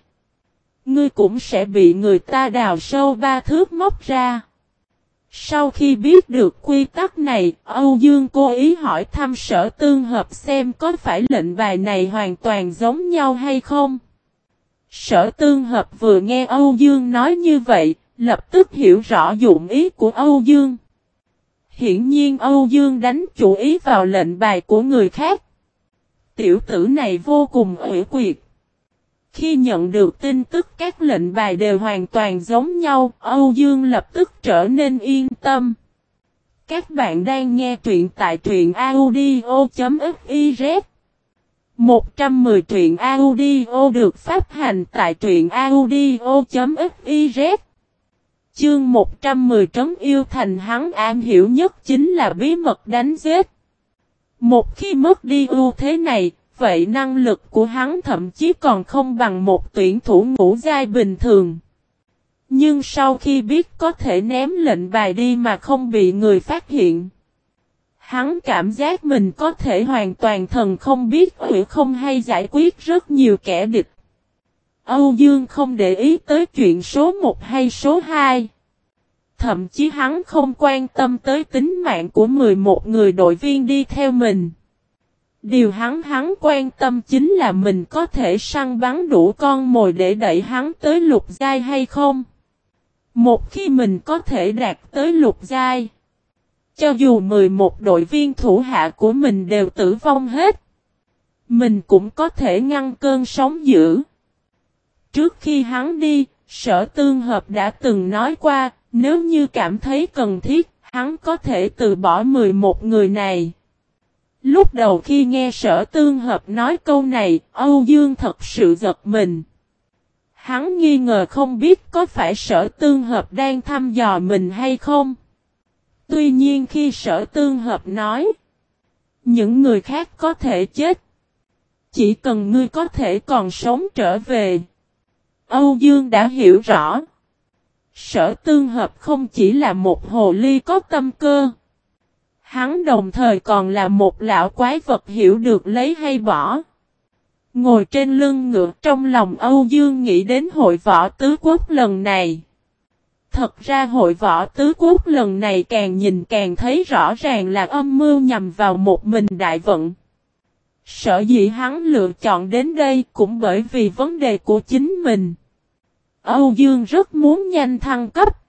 ngươi cũng sẽ bị người ta đào sâu ba thước móc ra. Sau khi biết được quy tắc này, Âu Dương cố ý hỏi thăm sở tương hợp xem có phải lệnh bài này hoàn toàn giống nhau hay không. Sở tương hợp vừa nghe Âu Dương nói như vậy, lập tức hiểu rõ dụng ý của Âu Dương. Hiển nhiên Âu Dương đánh chủ ý vào lệnh bài của người khác. Tiểu tử này vô cùng ủy quyệt. Khi nhận được tin tức các lệnh bài đều hoàn toàn giống nhau, Âu Dương lập tức trở nên yên tâm. Các bạn đang nghe truyện tại truyện audio.fiz 110 truyện audio được phát hành tại truyện audio.fiz Chương 110 trấn yêu thành hắn am hiểu nhất chính là bí mật đánh giết. Một khi mất đi ưu thế này, vậy năng lực của hắn thậm chí còn không bằng một tuyển thủ ngũ giai bình thường. Nhưng sau khi biết có thể ném lệnh bài đi mà không bị người phát hiện, hắn cảm giác mình có thể hoàn toàn thần không biết hủy không hay giải quyết rất nhiều kẻ địch. Âu Dương không để ý tới chuyện số 1 hay số 2. Thậm chí hắn không quan tâm tới tính mạng của 11 người đội viên đi theo mình. Điều hắn hắn quan tâm chính là mình có thể săn bắn đủ con mồi để đẩy hắn tới lục giai hay không. Một khi mình có thể đạt tới lục giai. Cho dù 11 đội viên thủ hạ của mình đều tử vong hết. Mình cũng có thể ngăn cơn sóng dữ. Trước khi hắn đi, sở tương hợp đã từng nói qua, nếu như cảm thấy cần thiết, hắn có thể từ bỏ 11 người này. Lúc đầu khi nghe sở tương hợp nói câu này, Âu Dương thật sự giật mình. Hắn nghi ngờ không biết có phải sở tương hợp đang thăm dò mình hay không. Tuy nhiên khi sở tương hợp nói, những người khác có thể chết. Chỉ cần ngươi có thể còn sống trở về. Âu Dương đã hiểu rõ. Sở tương hợp không chỉ là một hồ ly có tâm cơ. Hắn đồng thời còn là một lão quái vật hiểu được lấy hay bỏ. Ngồi trên lưng ngựa trong lòng Âu Dương nghĩ đến hội võ tứ quốc lần này. Thật ra hội võ tứ quốc lần này càng nhìn càng thấy rõ ràng là âm mưu nhằm vào một mình đại vận. Sở dĩ hắn lựa chọn đến đây cũng bởi vì vấn đề của chính mình. Âu Dương rất muốn nhanh thăng cấp.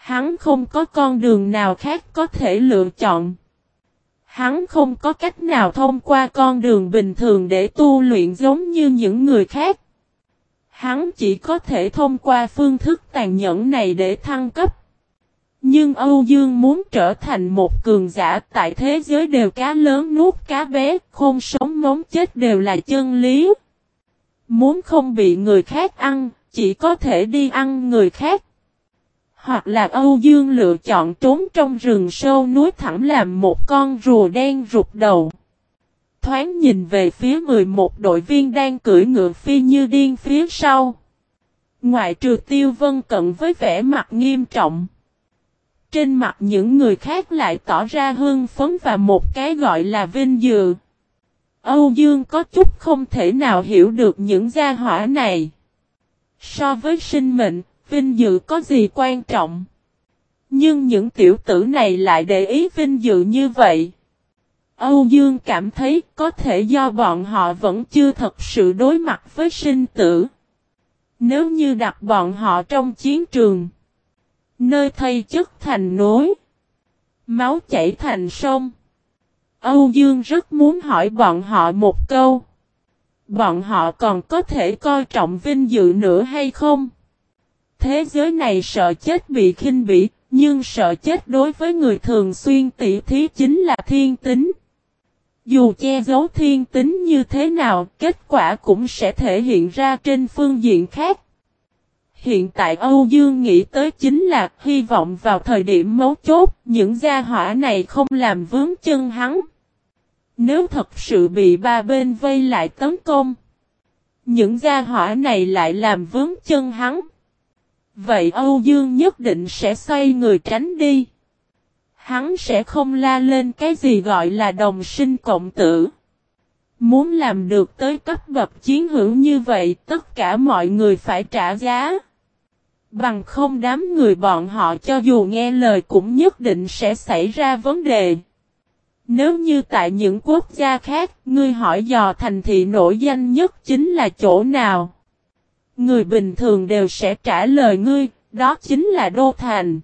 Hắn không có con đường nào khác có thể lựa chọn. Hắn không có cách nào thông qua con đường bình thường để tu luyện giống như những người khác. Hắn chỉ có thể thông qua phương thức tàn nhẫn này để thăng cấp. Nhưng Âu Dương muốn trở thành một cường giả tại thế giới đều cá lớn nuốt cá bé, không sống móng chết đều là chân lý. Muốn không bị người khác ăn, chỉ có thể đi ăn người khác. Hoặc là Âu Dương lựa chọn trốn trong rừng sâu núi thẳm làm một con rùa đen rụt đầu. Thoáng nhìn về phía 11 đội viên đang cưỡi ngựa phi như điên phía sau. Ngoại trừ tiêu vân cận với vẻ mặt nghiêm trọng. Trên mặt những người khác lại tỏ ra hưng phấn và một cái gọi là vinh dự. Âu Dương có chút không thể nào hiểu được những gia hỏa này. So với sinh mệnh, vinh dự có gì quan trọng? Nhưng những tiểu tử này lại để ý vinh dự như vậy. Âu Dương cảm thấy có thể do bọn họ vẫn chưa thật sự đối mặt với sinh tử. Nếu như đặt bọn họ trong chiến trường, nơi thay chất thành nối, máu chảy thành sông, Âu Dương rất muốn hỏi bọn họ một câu. Bọn họ còn có thể coi trọng vinh dự nữa hay không? Thế giới này sợ chết bị khinh bỉ, nhưng sợ chết đối với người thường xuyên tỉ thí chính là thiên tính. Dù che giấu thiên tính như thế nào, kết quả cũng sẽ thể hiện ra trên phương diện khác. Hiện tại Âu Dương nghĩ tới chính là hy vọng vào thời điểm mấu chốt, những gia hỏa này không làm vướng chân hắn. Nếu thật sự bị ba bên vây lại tấn công, những gia hỏa này lại làm vướng chân hắn. Vậy Âu Dương nhất định sẽ xoay người tránh đi. Hắn sẽ không la lên cái gì gọi là đồng sinh cộng tử. Muốn làm được tới cấp bậc chiến hữu như vậy tất cả mọi người phải trả giá. Bằng không đám người bọn họ cho dù nghe lời cũng nhất định sẽ xảy ra vấn đề. Nếu như tại những quốc gia khác, ngươi hỏi dò thành thị nổi danh nhất chính là chỗ nào? Người bình thường đều sẽ trả lời ngươi, đó chính là Đô Thành.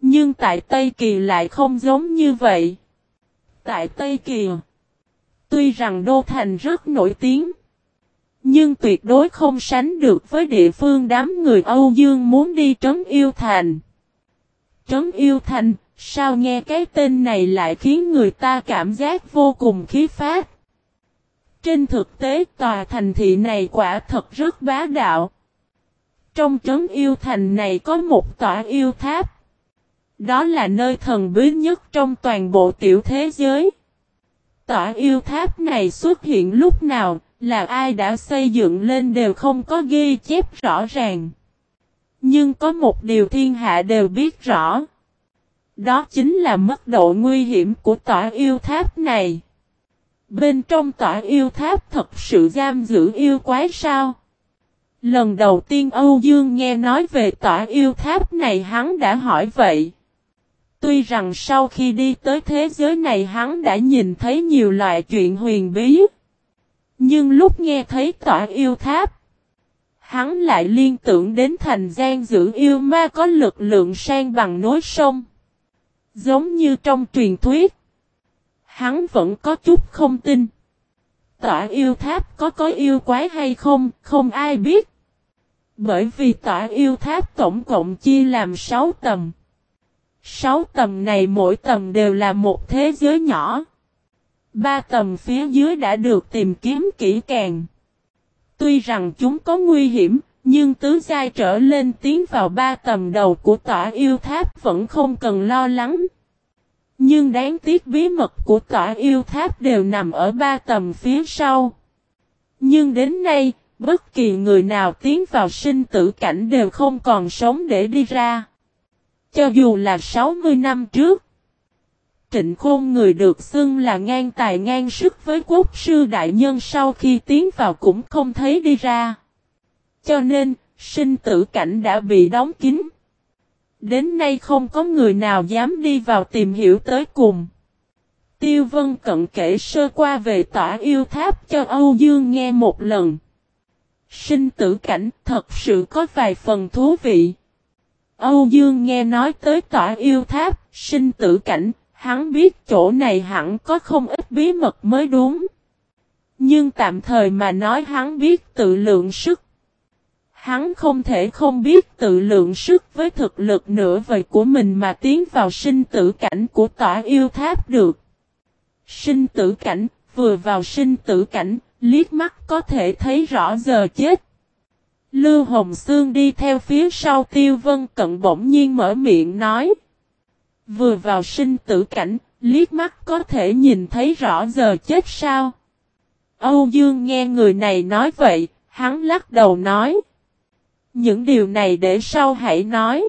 Nhưng tại Tây Kỳ lại không giống như vậy. Tại Tây Kỳ, tuy rằng Đô Thành rất nổi tiếng, nhưng tuyệt đối không sánh được với địa phương đám người Âu Dương muốn đi Trấn Yêu Thành. Trấn Yêu Thành, sao nghe cái tên này lại khiến người ta cảm giác vô cùng khí phát. Trên thực tế tòa thành thị này quả thật rất bá đạo. Trong trấn yêu thành này có một tòa yêu tháp. Đó là nơi thần bí nhất trong toàn bộ tiểu thế giới. Tòa yêu tháp này xuất hiện lúc nào, là ai đã xây dựng lên đều không có ghi chép rõ ràng. Nhưng có một điều thiên hạ đều biết rõ. Đó chính là mức độ nguy hiểm của tòa yêu tháp này. Bên trong tỏa yêu tháp thật sự giam giữ yêu quái sao? Lần đầu tiên Âu Dương nghe nói về tỏa yêu tháp này hắn đã hỏi vậy. Tuy rằng sau khi đi tới thế giới này hắn đã nhìn thấy nhiều loại chuyện huyền bí. Nhưng lúc nghe thấy tỏa yêu tháp, hắn lại liên tưởng đến thành gian giữ yêu ma có lực lượng sang bằng nối sông. Giống như trong truyền thuyết. Hắn vẫn có chút không tin. Tỏa yêu tháp có có yêu quái hay không, không ai biết. Bởi vì tỏa yêu tháp tổng cộng chia làm 6 tầng. 6 tầng này mỗi tầng đều là một thế giới nhỏ. Ba tầng phía dưới đã được tìm kiếm kỹ càng. Tuy rằng chúng có nguy hiểm, nhưng tứ giai trở lên tiến vào ba tầng đầu của tỏa yêu tháp vẫn không cần lo lắng. Nhưng đáng tiếc bí mật của tỏa yêu tháp đều nằm ở ba tầm phía sau. Nhưng đến nay, bất kỳ người nào tiến vào sinh tử cảnh đều không còn sống để đi ra. Cho dù là 60 năm trước, Trịnh Khôn người được xưng là ngang tài ngang sức với quốc sư đại nhân sau khi tiến vào cũng không thấy đi ra. Cho nên, sinh tử cảnh đã bị đóng kín. Đến nay không có người nào dám đi vào tìm hiểu tới cùng. Tiêu Vân Cận kể sơ qua về tỏa yêu tháp cho Âu Dương nghe một lần. Sinh tử cảnh thật sự có vài phần thú vị. Âu Dương nghe nói tới tỏa yêu tháp, sinh tử cảnh, hắn biết chỗ này hẳn có không ít bí mật mới đúng. Nhưng tạm thời mà nói hắn biết tự lượng sức. Hắn không thể không biết tự lượng sức với thực lực nửa vời của mình mà tiến vào sinh tử cảnh của tỏa yêu tháp được. Sinh tử cảnh, vừa vào sinh tử cảnh, liếc mắt có thể thấy rõ giờ chết. Lưu Hồng Sương đi theo phía sau tiêu vân cận bỗng nhiên mở miệng nói. Vừa vào sinh tử cảnh, liếc mắt có thể nhìn thấy rõ giờ chết sao? Âu Dương nghe người này nói vậy, hắn lắc đầu nói. Những điều này để sau hãy nói.